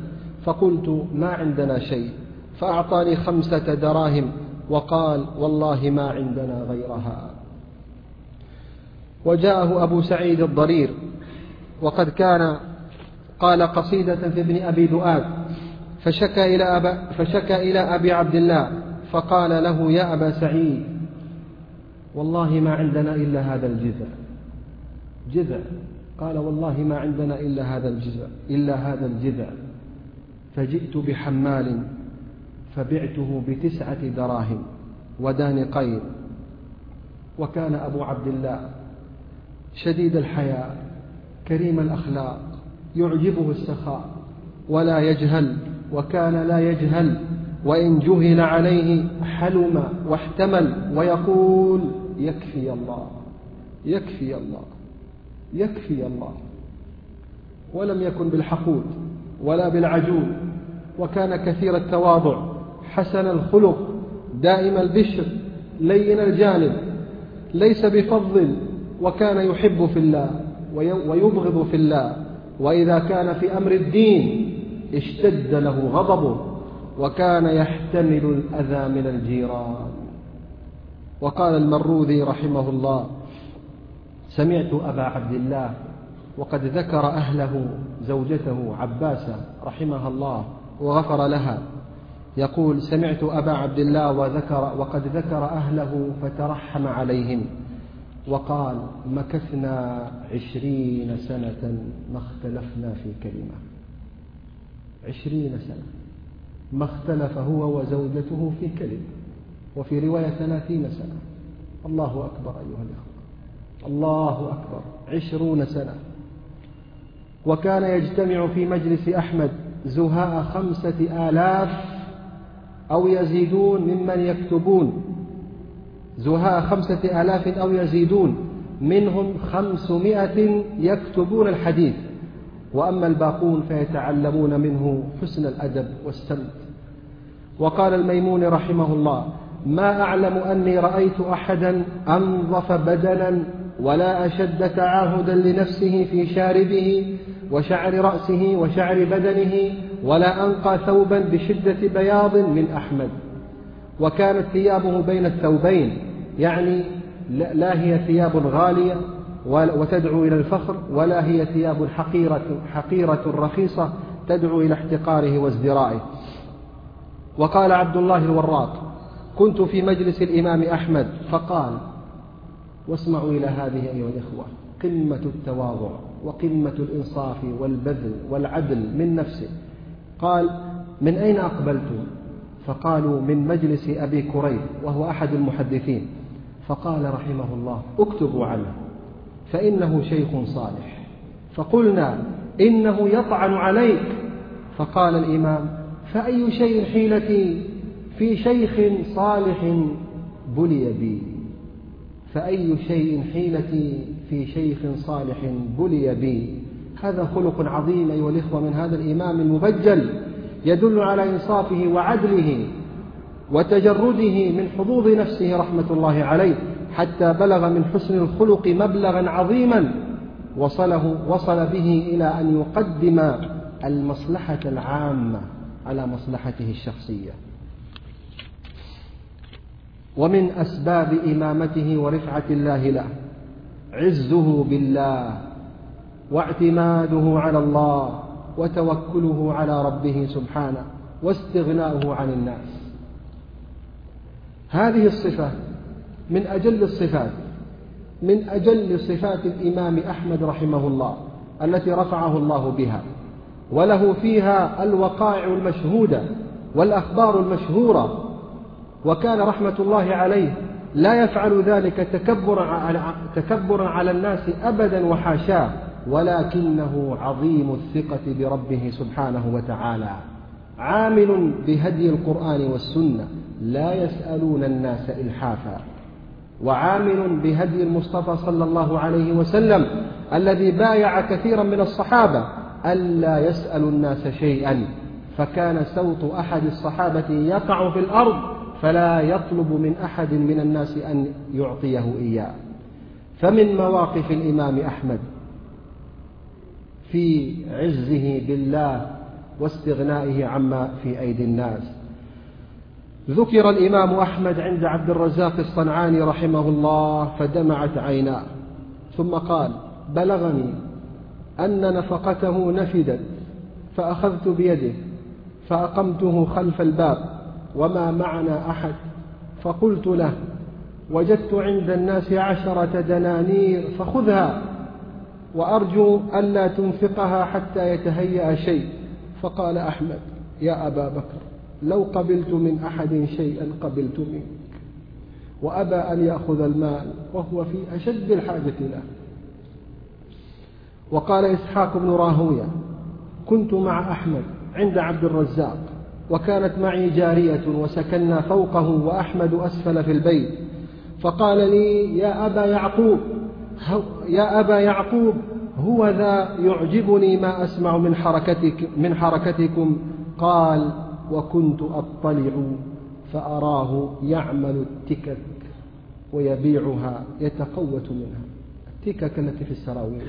فقلت ما عندنا شيء فأعطاني خمسة دراهم وقال والله ما عندنا غيرها. وجاءه أبو سعيد الضرير وقد كان قال قصيدة في ابن أبي دؤاد فشكى إلى, أبا فشكى إلى أبي عبد الله فقال له يا أبا سعيد والله ما عندنا إلا هذا الجذع. جذع قال والله ما عندنا إلا هذا الجذع إلا هذا الجذع. فجئت بحمال فبعته بتسعة دراهم ودانقين وكان أبو عبد الله شديد الحياء كريم الأخلاق يعجبه السخاء ولا يجهل وكان لا يجهل وإن جهل عليه حلم واحتمل ويقول يكفي الله يكفي الله يكفي الله. ولم يكن بالحقود ولا بالعجول وكان كثير التواضع حسن الخلق دائم البشر لين الجانب ليس بفضل وكان يحب في الله ويبغض في الله. وإذا كان في أمر الدين اشتد له غضبه وكان يحتمل الأذى من الجيران. وقال المروذي رحمه الله سمعت أبا عبد الله وقد ذكر أهله زوجته عباسة رحمها الله وغفر لها. يقول سمعت أبا عبد الله وذكر وقد ذكر أهله فترحم عليهم وقال مكثنا عشرين سنة ما اختلفنا في كلمة. عشرين سنة ما اختلف هو وزوجته في كلمة وفي رواية ثلاثين سنة. الله أكبر أيها الأخوة. الله أكبر. عشرون سنة. وكان يجتمع في مجلس أحمد زهاء خمسة آلاف أو يزيدون ممن يكتبون. زهاء خمسة آلاف أو يزيدون. منهم خمسمائة يكتبون الحديث. وأما الباقون فيتعلمون منه حسن الأدب والسمت وقال الميمون رحمه الله ما أعلم أني رأيت أحدا أنظف بدنا ولا أشد تعاهدا لنفسه في شاربه وشعر رأسه وشعر بدنه ولا أنقى ثوبا بشدة بياض من أحمد. وكانت ثيابه بين الثوبين يعني لا هي ثياب غالية وتدعو إلى الفخر ولا هي ثياب حقيرة, حقيرة رخيصة تدعو إلى احتقاره وازدرائه. وقال عبد الله الوراق كنت في مجلس الإمام أحمد. فقال واسمعوا إلى هذه أيها الإخوة قمة التواضع وقمة الإنصاف والبذل والعدل من نفسه قال من أين أقبلتم فقالوا من مجلس أبي كريب وهو أحد المحدثين. فقال رحمه الله اكتبوا عنه فإنه شيخ صالح. فقلنا إنه يطعن عليك. فقال الإمام فأي شيء حيلتي في شيخ صالح بلي بي؟ فأي شيء حيلتي في شيخ صالح بلي بي؟ هذا خلق عظيم أيها الإخوة من هذا الإمام المبجل يدل على إنصافه وعدله وتجرده من حظوظ نفسه رحمة الله عليه حتى بلغ من حسن الخلق مبلغا عظيما وصله وصل به إلى أن يقدم المصلحة العامة على مصلحته الشخصية. ومن أسباب إمامته ورفعة الله له عزه بالله واعتماده على الله وتوكله على ربه سبحانه واستغناؤه عن الناس. هذه الصفة من أجل الصفات من أجل صفات الإمام أحمد رحمه الله التي رفعه الله بها وله فيها الوقائع المشهودة والأخبار المشهورة وكان رحمة الله عليه لا يفعل ذلك تكبرا على, الناس أبدا وحاشاه. ولكنه عظيم الثقة بربه سبحانه وتعالى. عامل بهدي القرآن والسنة لا يسألون الناس إلحافا. وعامل بهدي المصطفى صلى الله عليه وسلم الذي بايع كثيرا من الصحابة ألا يسألوا الناس شيئا. فكان صوت أحد الصحابة يقع في الأرض فلا يطلب من أحد من الناس أن يعطيه إياه. فمن مواقف الإمام أحمد في عزه بالله واستغنائه عما في أيدي الناس. ذكر الإمام أحمد عند عبد الرزاق الصنعاني رحمه الله فدمعت عيناه. ثم قال بلغني أن نفقته نفدت فأخذت بيده فأقمته خلف الباب وما معنا أحد؟ فقلت له وجدت عند الناس عشرة دنانير فخذها وأرجو ألا تنفقها حتى يتهيأ شيء. فقال أحمد يا أبا بكر لو قبلت من أحد شيئا قبلت منك وأبى أن يأخذ المال وهو في أشد الحاجة له. وقال إسحاق بن راهوية كنت مع أحمد عند عبد الرزاق وكانت معي جارية وسكننا فوقه وأحمد أسفل في البيت. فقال لي يا أبا يعقوب يا أبا يعقوب هو ذا يعجبني ما أسمع من حركتك من حركتكم. قال وكنت أطلع فأراه يعمل التكك ويبيعها يتقوت منها. التكك التي في السراويل.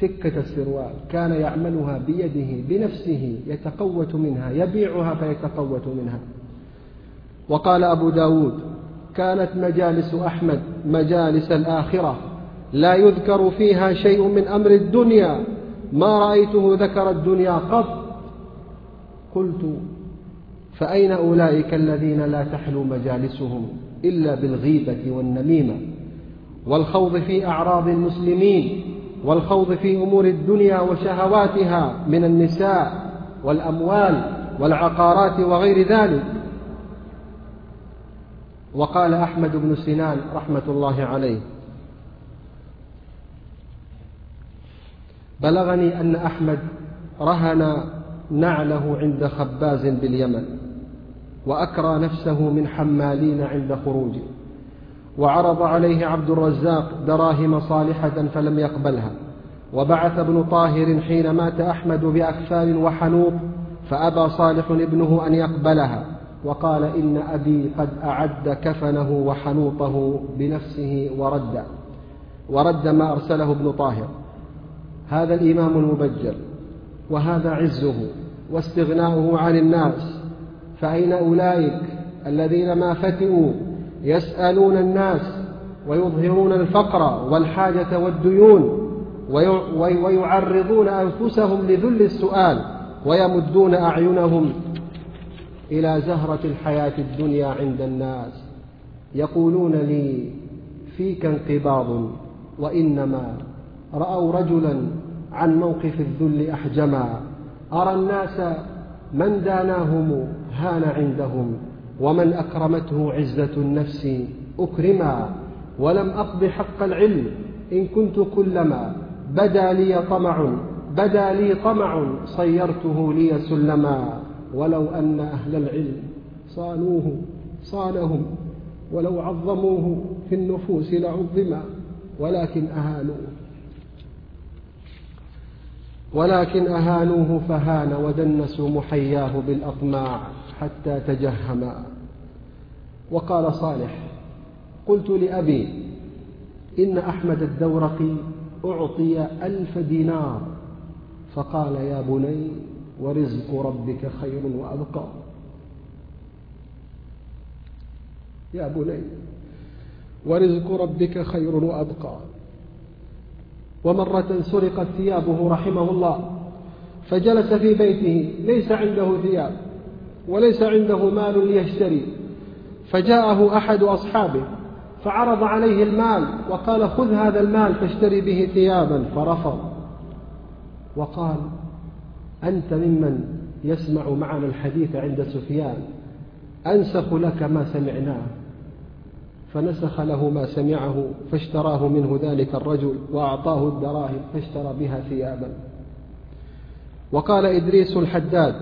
تكة السروال. كان يعملها بيده بنفسه يتقوت منها يبيعها فيتقوت منها. وقال أبو داود كانت مجالس أحمد مجالس الآخرة. لا يذكر فيها شيء من أمر الدنيا. ما رأيته ذكر الدنيا قط. قلت فأين أولئك الذين لا تحلو مجالسهم إلا بالغيبة والنميمة؟ والخوض في أعراض المسلمين والخوض في أمور الدنيا وشهواتها من النساء والأموال والعقارات وغير ذلك. وقال أحمد بن سنان رحمة الله عليه بلغني أن أحمد رهن نعله عند خباز باليمن وأكرى نفسه من حمالين عند خروجه وعرض عليه عبد الرزاق دراهم صالحة فلم يقبلها وبعث ابن طاهر حين مات أحمد بأكفال وحنوط فأبى صالح ابنه أن يقبلها وقال إن أبي قد أعد كفنه وحنوطه بنفسه ورد ورد ما أرسله ابن طاهر هذا الإمام المبجل وهذا عزه واستغناؤه عن الناس فأين أولئك الذين ما فتئوا؟ يسألون الناس ويظهرون الفقر والحاجة والديون ويعرضون أنفسهم لذل السؤال ويمدون أعينهم إلى زهرة الحياة الدنيا عند الناس. يقولون لي فيك انقباض وإنما رأوا رجلا عن موقف الذل أحجما. أرى الناس من داناهم هان عندهم ومن أكرمته عزة النفس أكرما. ولم أقض حق العلم إن كنت كلما. بدا لي طمع بدا لي طمع صيرته لي سلما. ولو أن أهل العلم صانوه صانهم. ولو عظموه في النفوس لعظما. ولكن أهانوه ولكن أهانوه فهان ودنسوا محياه بالأطماع حتى تجهما وقال صالح قلت لأبي إن أحمد الدورقي أعطي ألف دينار. فقال يا بني ورزق ربك خير وأبقى. يا بني ورزق ربك خير وأبقى. ومرة سرقت ثيابه رحمه الله فجلس في بيته ليس عنده ثياب وليس عنده مال ليشتري فجاءه أحد أصحابه فعرض عليه المال وقال خذ هذا المال فاشتري به ثيابا فرفض. وقال أنت ممن يسمع معنا الحديث عند سفيان أنسخ لك ما سمعناه. فنسخ له ما سمعه فاشتراه منه ذلك الرجل وأعطاه الدراهم فاشترى بها ثيابا. وقال إدريس الحداد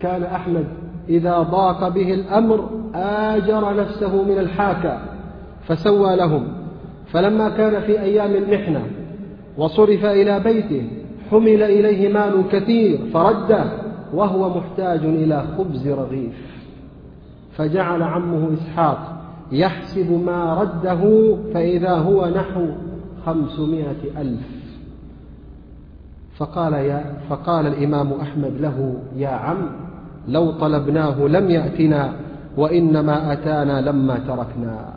كان أحمد إذا ضاق به الأمر آجر نفسه من الحاكى فسوى لهم. فلما كان في أيام المحنة وصرف إلى بيته حمل إليه مال كثير فرده وهو محتاج إلى خبز رغيف. فجعل عمه إسحاق يحسب ما رده فإذا هو نحو خمسمائة ألف. فقال, يا فقال الإمام أحمد له يا عم لو طلبناه لم يأتنا وإنما أتانا لما تركنا.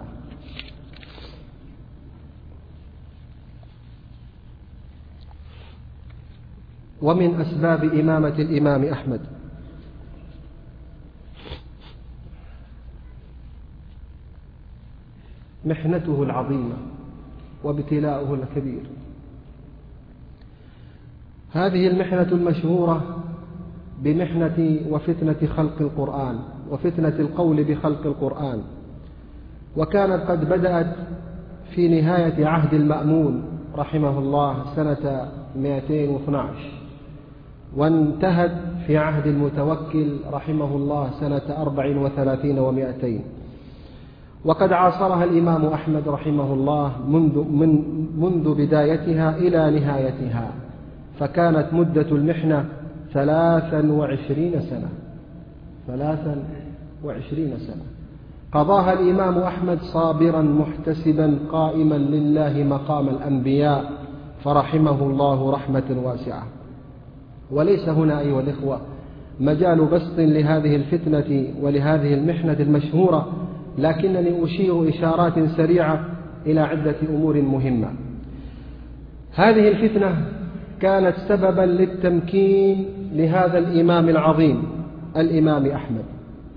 ومن أسباب إمامة الإمام أحمد محنته العظيمة وابتلاؤه الكبير. هذه المحنة المشهورة بمحنة وفتنة خلق القرآن وفتنة القول بخلق القرآن. وكانت قد بدأت في نهاية عهد المأمون رحمه الله سنة 212 وانتهت في عهد المتوكل رحمه الله سنة 34 ومائتين وقد عاصرها الإمام أحمد رحمه الله منذ, من منذ بدايتها إلى نهايتها فكانت مدة المحنة ثلاثا وعشرين سنة ثلاثا وعشرين سنة. قضاها الإمام أحمد صابرا محتسبا قائما لله مقام الأنبياء فرحمه الله رحمة واسعة. وليس هنا أيها الإخوة مجال بسط لهذه الفتنة ولهذه المحنة المشهورة لكنني أشير إشارات سريعة إلى عدة أمور مهمة. هذه الفتنة كانت سببا للتمكين لهذا الإمام العظيم الإمام أحمد.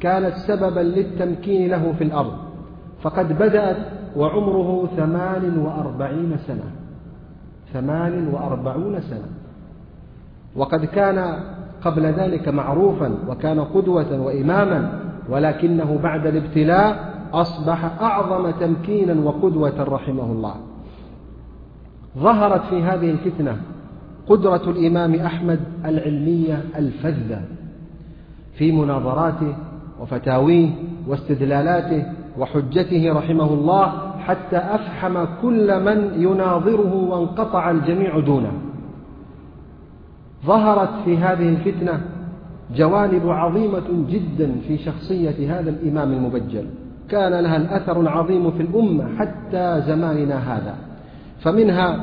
كانت سببا للتمكين له في الأرض. فقد بدأت وعمره ثمان وأربعين سنة. ثمان وأربعون سنة. وقد كان قبل ذلك معروفا وكان قدوة وإماما ولكنه بعد الابتلاء أصبح أعظم تمكينا وقدوة رحمه الله. ظهرت في هذه الفتنة قدرة الإمام أحمد العلمية الفذة في مناظراته وفتاويه واستدلالاته وحجته رحمه الله حتى أفحم كل من يناظره وانقطع الجميع دونه. ظهرت في هذه الفتنة جوانب عظيمة جدا في شخصية هذا الإمام المبجل. كان لها الأثر العظيم في الأمة حتى زماننا هذا. فمنها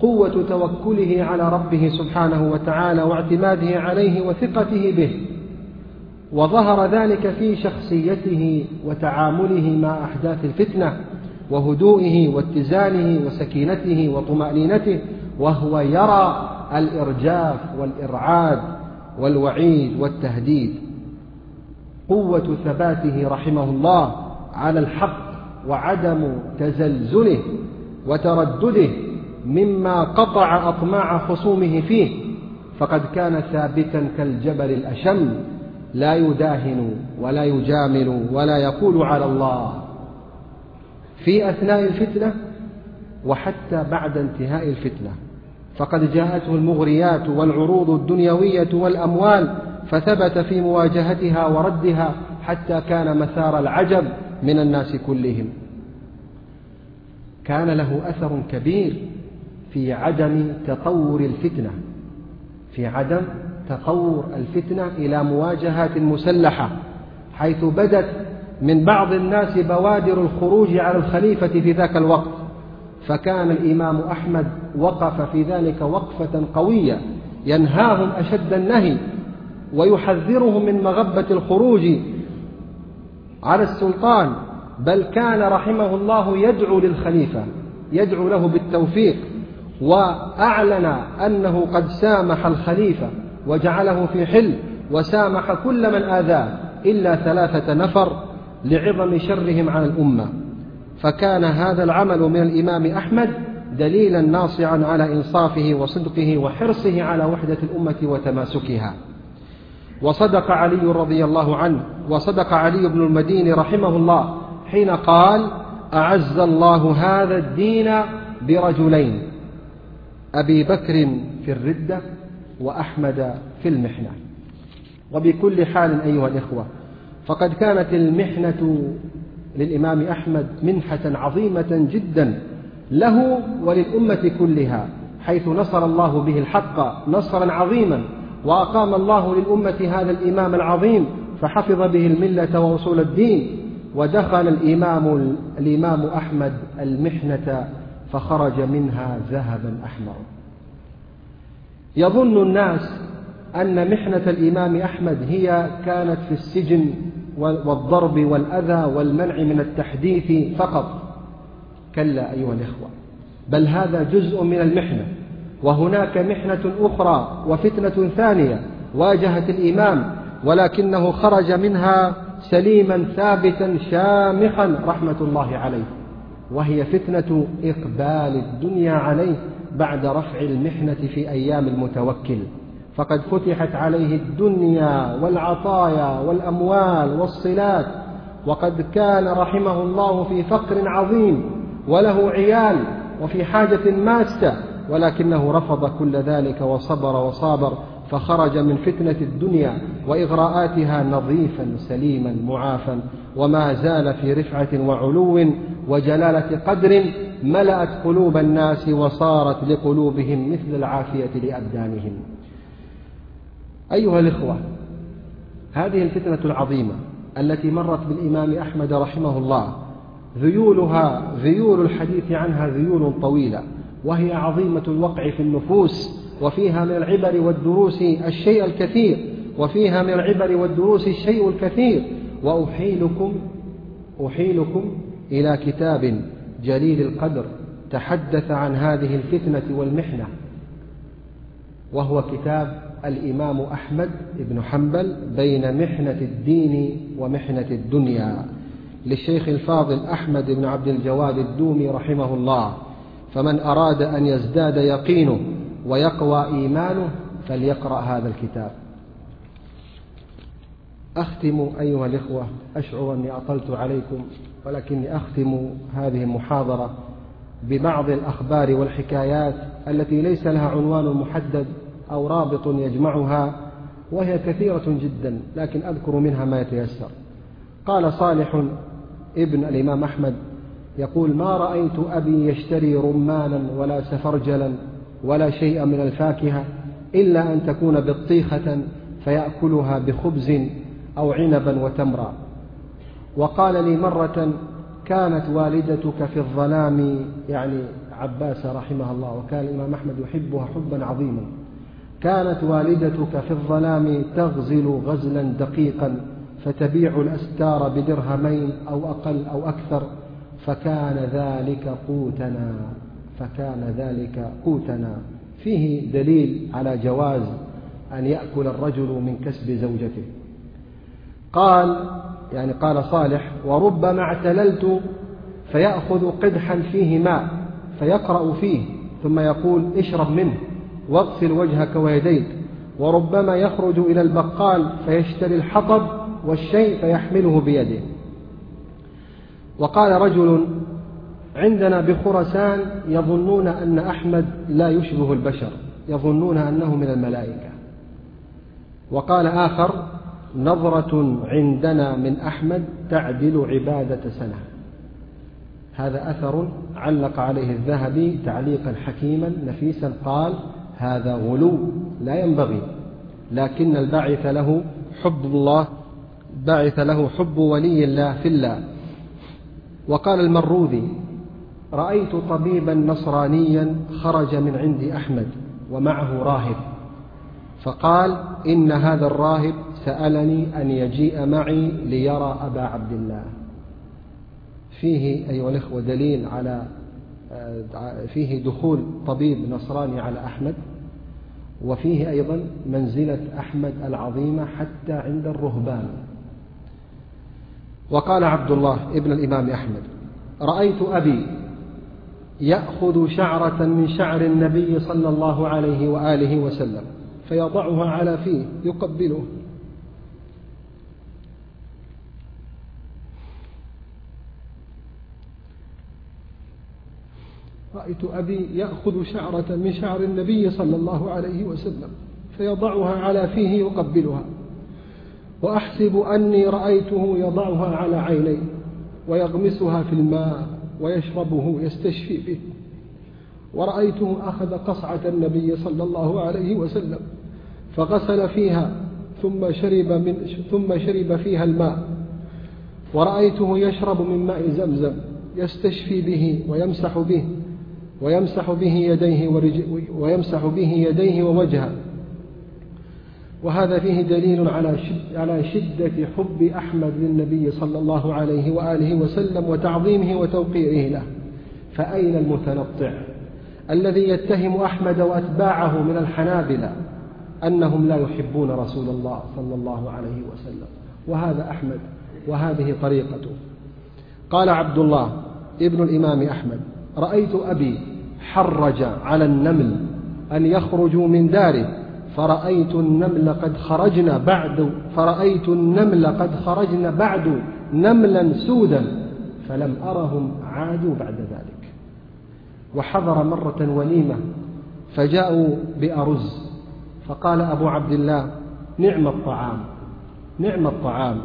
قوة توكله على ربه سبحانه وتعالى واعتماده عليه وثقته به. وظهر ذلك في شخصيته وتعامله مع أحداث الفتنة وهدوئه واتزانه وسكينته وطمأنينته وهو يرى الإرجاف والإرعاد والوعيد والتهديد. قوة ثباته رحمه الله على الحق وعدم تزلزله وتردده مما قطع أطماع خصومه فيه. فقد كان ثابتا كالجبل الأشم لا يداهن ولا يجامل ولا يقول على الله. في أثناء الفتنة وحتى بعد انتهاء الفتنة. فقد جاءته المغريات والعروض الدنيوية والأموال فثبت في مواجهتها وردها حتى كان مثار العجب من الناس كلهم. كان له أثر كبير في عدم تطور الفتنة في عدم تطور الفتنة إلى مواجهات مسلحة حيث بدت من بعض الناس بوادر الخروج على الخليفة في ذاك الوقت. فكان الإمام أحمد وقف في ذلك وقفة قوية ينهاهم أشد النهي ويحذرهم من مغبة الخروج على السلطان بل كان رحمه الله يدعو للخليفة يدعو له بالتوفيق وأعلن أنه قد سامح الخليفة وجعله في حل وسامح كل من آذاه إلا ثلاثة نفر لعظم شرهم على الأمة. فكان هذا العمل من الإمام أحمد دليلا ناصعا على إنصافه وصدقه وحرصه على وحدة الأمة وتماسكها. وصدق علي رضي الله عنه وصدق علي بن المدين رحمه الله حين قال أعز الله هذا الدين برجلين أبي بكر في الردة وأحمد في المحنة. وبكل حال أيها الإخوة فقد كانت المحنة للإمام أحمد منحة عظيمة جدا له وللأمة كلها حيث نصر الله به الحق نصرا عظيما وأقام الله للأمة هذا الإمام العظيم فحفظ به الملة ووصول الدين ودخل الإمام الإمام أحمد المحنة فخرج منها ذهبا أحمر. يظن الناس أن محنة الإمام أحمد هي كانت في السجن والضرب والأذى والمنع من التحديث فقط. كلا أيها الإخوة. بل هذا جزء من المحنة. وهناك محنة أخرى وفتنة ثانية واجهت الإمام ولكنه خرج منها سليما ثابتا شامخا رحمة الله عليه. وهي فتنة إقبال الدنيا عليه بعد رفع المحنة في أيام المتوكل. فقد فتحت عليه الدنيا والعطايا والأموال والصلات وقد كان رحمه الله في فقر عظيم وله عيال وفي حاجة ماسة ولكنه رفض كل ذلك وصبر وصابر فخرج من فتنة الدنيا وإغراءاتها نظيفا سليما معافا وما زال في رفعة وعلو وجلالة قدر ملأت قلوب الناس وصارت لقلوبهم مثل العافية لأبدانهم. أيها الإخوة هذه الفتنة العظيمة التي مرت بالإمام أحمد رحمه الله ذيولها ذيول الحديث عنها ذيول طويلة وهي عظيمة الوقع في النفوس وفيها من العبر والدروس الشيء الكثير وفيها من العبر والدروس الشيء الكثير. وأحيلكم أحيلكم إلى كتاب جليل القدر تحدث عن هذه الفتنة والمحنة وهو كتاب الإمام أحمد بن حنبل بين محنة الدين ومحنة الدنيا للشيخ الفاضل أحمد بن عبد الجواد الدومي رحمه الله. فمن أراد أن يزداد يقينه ويقوى إيمانه فليقرأ هذا الكتاب. أختم أيها الإخوة أشعر أني أطلت عليكم ولكني أختم هذه المحاضرة ببعض الأخبار والحكايات التي ليس لها عنوان محدد أو رابط يجمعها وهي كثيرة جدا لكن أذكر منها ما يتيسر. قال صالح ابن الإمام أحمد يقول ما رأيت أبي يشتري رمانا ولا سفرجلا ولا شيء من الفاكهة إلا أن تكون بطيخة فيأكلها بخبز أو عنبا وتمرا. وقال لي مرة كانت والدتك في الظلام يعني عباس رحمه الله وكان الإمام أحمد يحبها حبا عظيما. كانت والدتك في الظلام تغزل غزلا دقيقا فتبيع الأستار بدرهمين أو أقل أو أكثر فكان ذلك قوتنا فكان ذلك قوتنا. فيه دليل على جواز أن يأكل الرجل من كسب زوجته. قال يعني قال صالح وربما اعتللت فيأخذ قدحا فيه ماء فيقرأ فيه ثم يقول اشرب منه. واغسل وجهك ويديك وربما يخرج إلى البقال فيشتري الحطب والشيء فيحمله بيده. وقال رجل عندنا بخرسان يظنون أن أحمد لا يشبه البشر يظنون أنه من الملائكة. وقال آخر نظرة عندنا من أحمد تعدل عبادة سنة. هذا أثر علق عليه الذهبي تعليقا حكيما نفيسا قال هذا غلو لا ينبغي لكن الباعث له حب الله بعث له حب ولي الله في الله. وقال المروذي رأيت طبيبا نصرانيا خرج من عند أحمد ومعه راهب. فقال إن هذا الراهب سألني أن يجيء معي ليرى أبا عبد الله. فيه أيها الإخوة دليل على فيه دخول طبيب نصراني على أحمد وفيه أيضا منزلة أحمد العظيمة حتى عند الرهبان. وقال عبد الله ابن الإمام أحمد رأيت أبي يأخذ شعرة من شعر النبي صلى الله عليه وآله وسلم فيضعها على فيه يقبله رأيت أبي يأخذ شعرة من شعر النبي صلى الله عليه وسلم فيضعها على فيه يقبلها. وأحسب أني رأيته يضعها على عينيه ويغمسها في الماء ويشربه يستشفي به. ورأيته أخذ قصعة النبي صلى الله عليه وسلم فغسل فيها ثم شرب من ثم شرب فيها الماء. ورأيته يشرب من ماء زمزم يستشفي به ويمسح به. ويمسح به يديه ويمسح به يديه ووجهه. وهذا فيه دليل على على شدة حب أحمد للنبي صلى الله عليه وآله وسلم وتعظيمه وتوقيره له. فأين المتنطع؟ الذي يتهم أحمد وأتباعه من الحنابلة أنهم لا يحبون رسول الله صلى الله عليه وسلم. وهذا أحمد وهذه طريقته. قال عبد الله ابن الإمام أحمد رأيت أبي حرج على النمل أن يخرجوا من داره فرأيت النمل قد خرجنا بعد فرأيت النمل قد خرجنا بعد نملا سودا فلم أرهم عادوا بعد ذلك. وحضر مرة وليمة فجاءوا بأرز فقال أبو عبد الله نعم الطعام نعم الطعام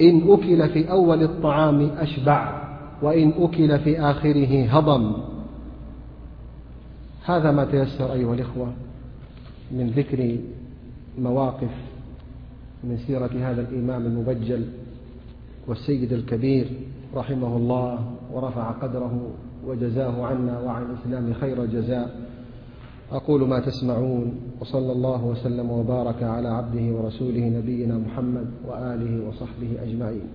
إن أكل في أول الطعام أشبع. وإن أكل في آخره هضم. هذا ما تيسر أيها الإخوة من ذكر مواقف من سيرة هذا الإمام المبجل والسيد الكبير رحمه الله ورفع قدره وجزاه عنا وعن الإسلام خير الجزاء أقول ما تسمعون وصلى الله وسلم وبارك على عبده ورسوله نبينا محمد وآله وصحبه أجمعين.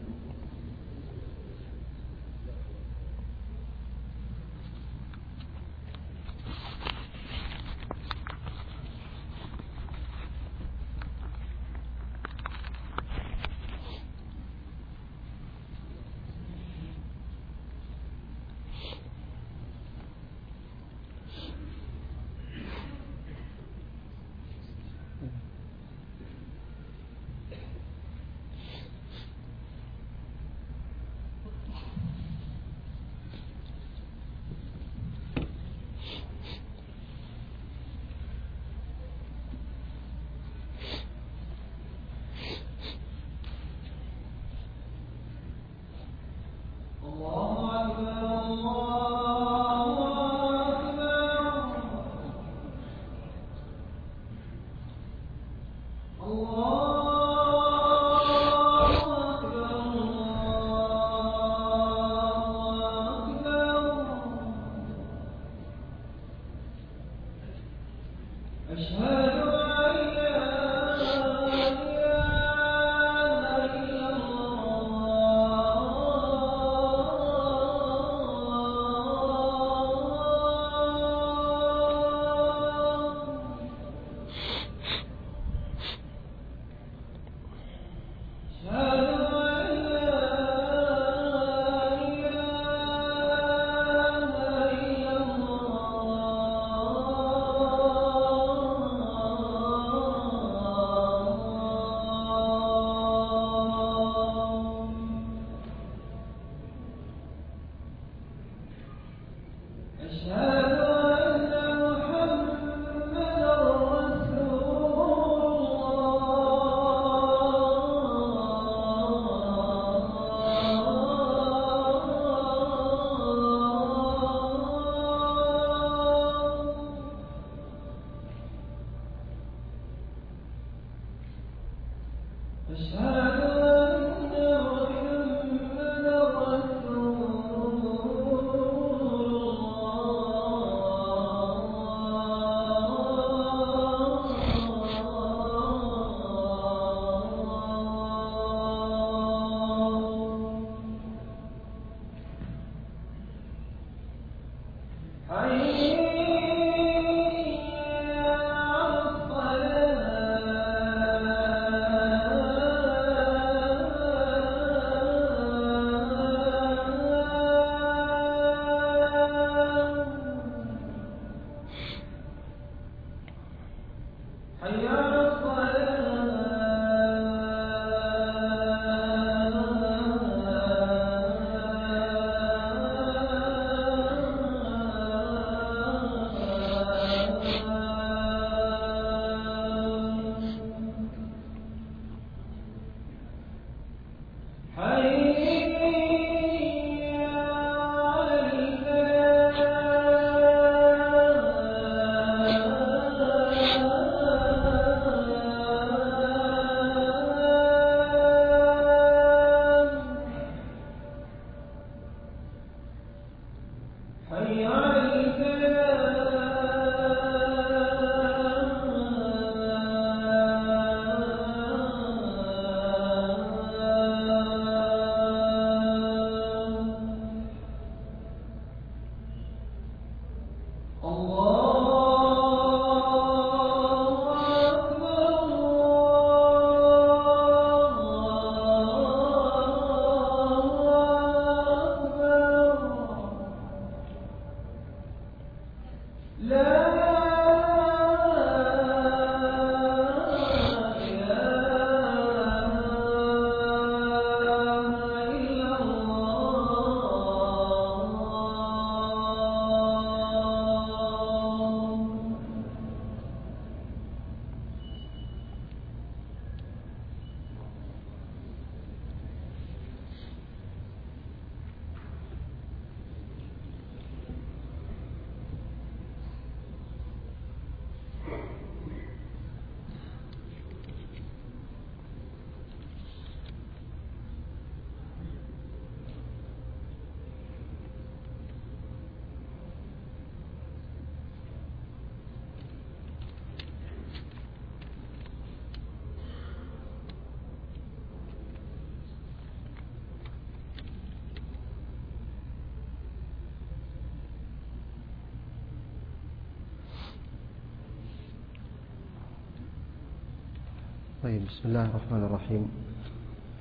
طيب بسم الله الرحمن الرحيم.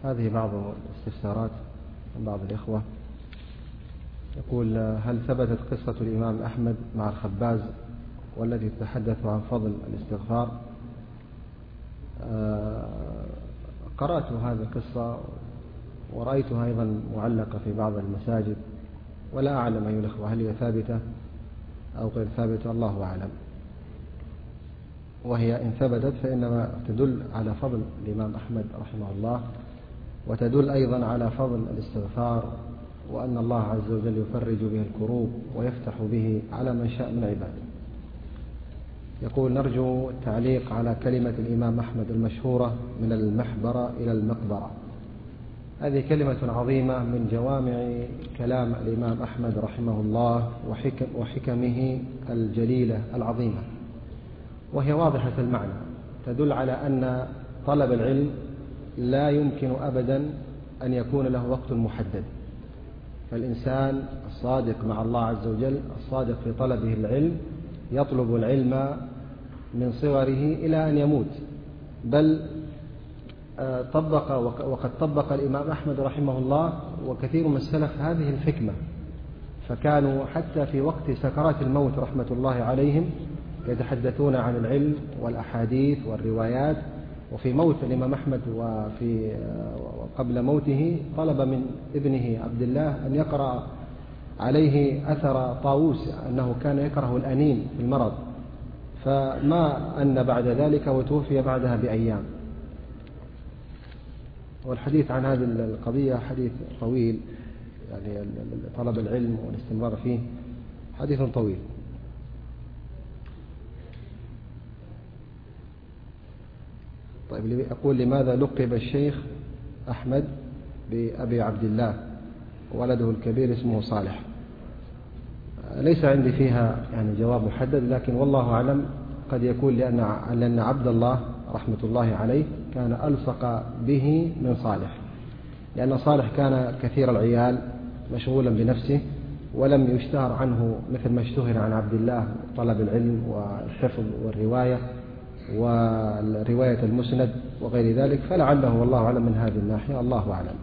هذه بعض الاستفسارات من بعض الإخوة. يقول هل ثبتت قصة الإمام أحمد مع الخباز والذي تتحدث عن فضل الاستغفار؟ آه، قرأت هذه القصة ورأيتها أيضا معلقة في بعض المساجد ولا أعلم أيها الأخوة هل هي ثابتة أو غير ثابتة الله أعلم. وهي إن ثبتت فإنما تدل على فضل الإمام أحمد رحمه الله وتدل أيضا على فضل الاستغفار وأن الله عز وجل يفرج به الكروب ويفتح به على من شاء من عباده. يقول نرجو التعليق على كلمة الإمام أحمد المشهورة من المحبرة إلى المقبرة. هذه كلمة عظيمة من جوامع كلام الإمام أحمد رحمه الله وحكم وحكمه الجليلة العظيمة. وهي واضحة المعنى تدل على أن طلب العلم لا يمكن أبدا أن يكون له وقت محدد. فالإنسان الصادق مع الله عز وجل الصادق في طلبه العلم يطلب العلم من صغره إلى أن يموت. بل آه، طبق وقد طبق الإمام أحمد رحمه الله وكثير من السلف هذه الحكمة. فكانوا حتى في وقت سكرات الموت رحمة الله عليهم يتحدثون عن العلم والأحاديث والروايات وفي موت الإمام أحمد وفي قبل موته طلب من ابنه عبد الله أن يقرأ عليه أثر طاووس أنه كان يكره الأنين في المرض فما أن بعد ذلك وتوفي بعدها بأيام. والحديث عن هذه القضية حديث طويل يعني طلب العلم والاستمرار فيه حديث طويل. طيب يقول لماذا لقب الشيخ أحمد بأبي عبد الله ولده الكبير اسمه صالح. ليس عندي فيها يعني جواب محدد لكن والله أعلم قد يكون لأن لأن عبد الله رحمة الله عليه كان ألصق به من صالح لأن صالح كان كثير العيال مشغولا بنفسه ولم يشتهر عنه مثل ما اشتهر عن عبد الله طلب العلم والحفظ والرواية. ورواية المسند وغير ذلك فلعله والله أعلم من هذه الناحية الله أعلم.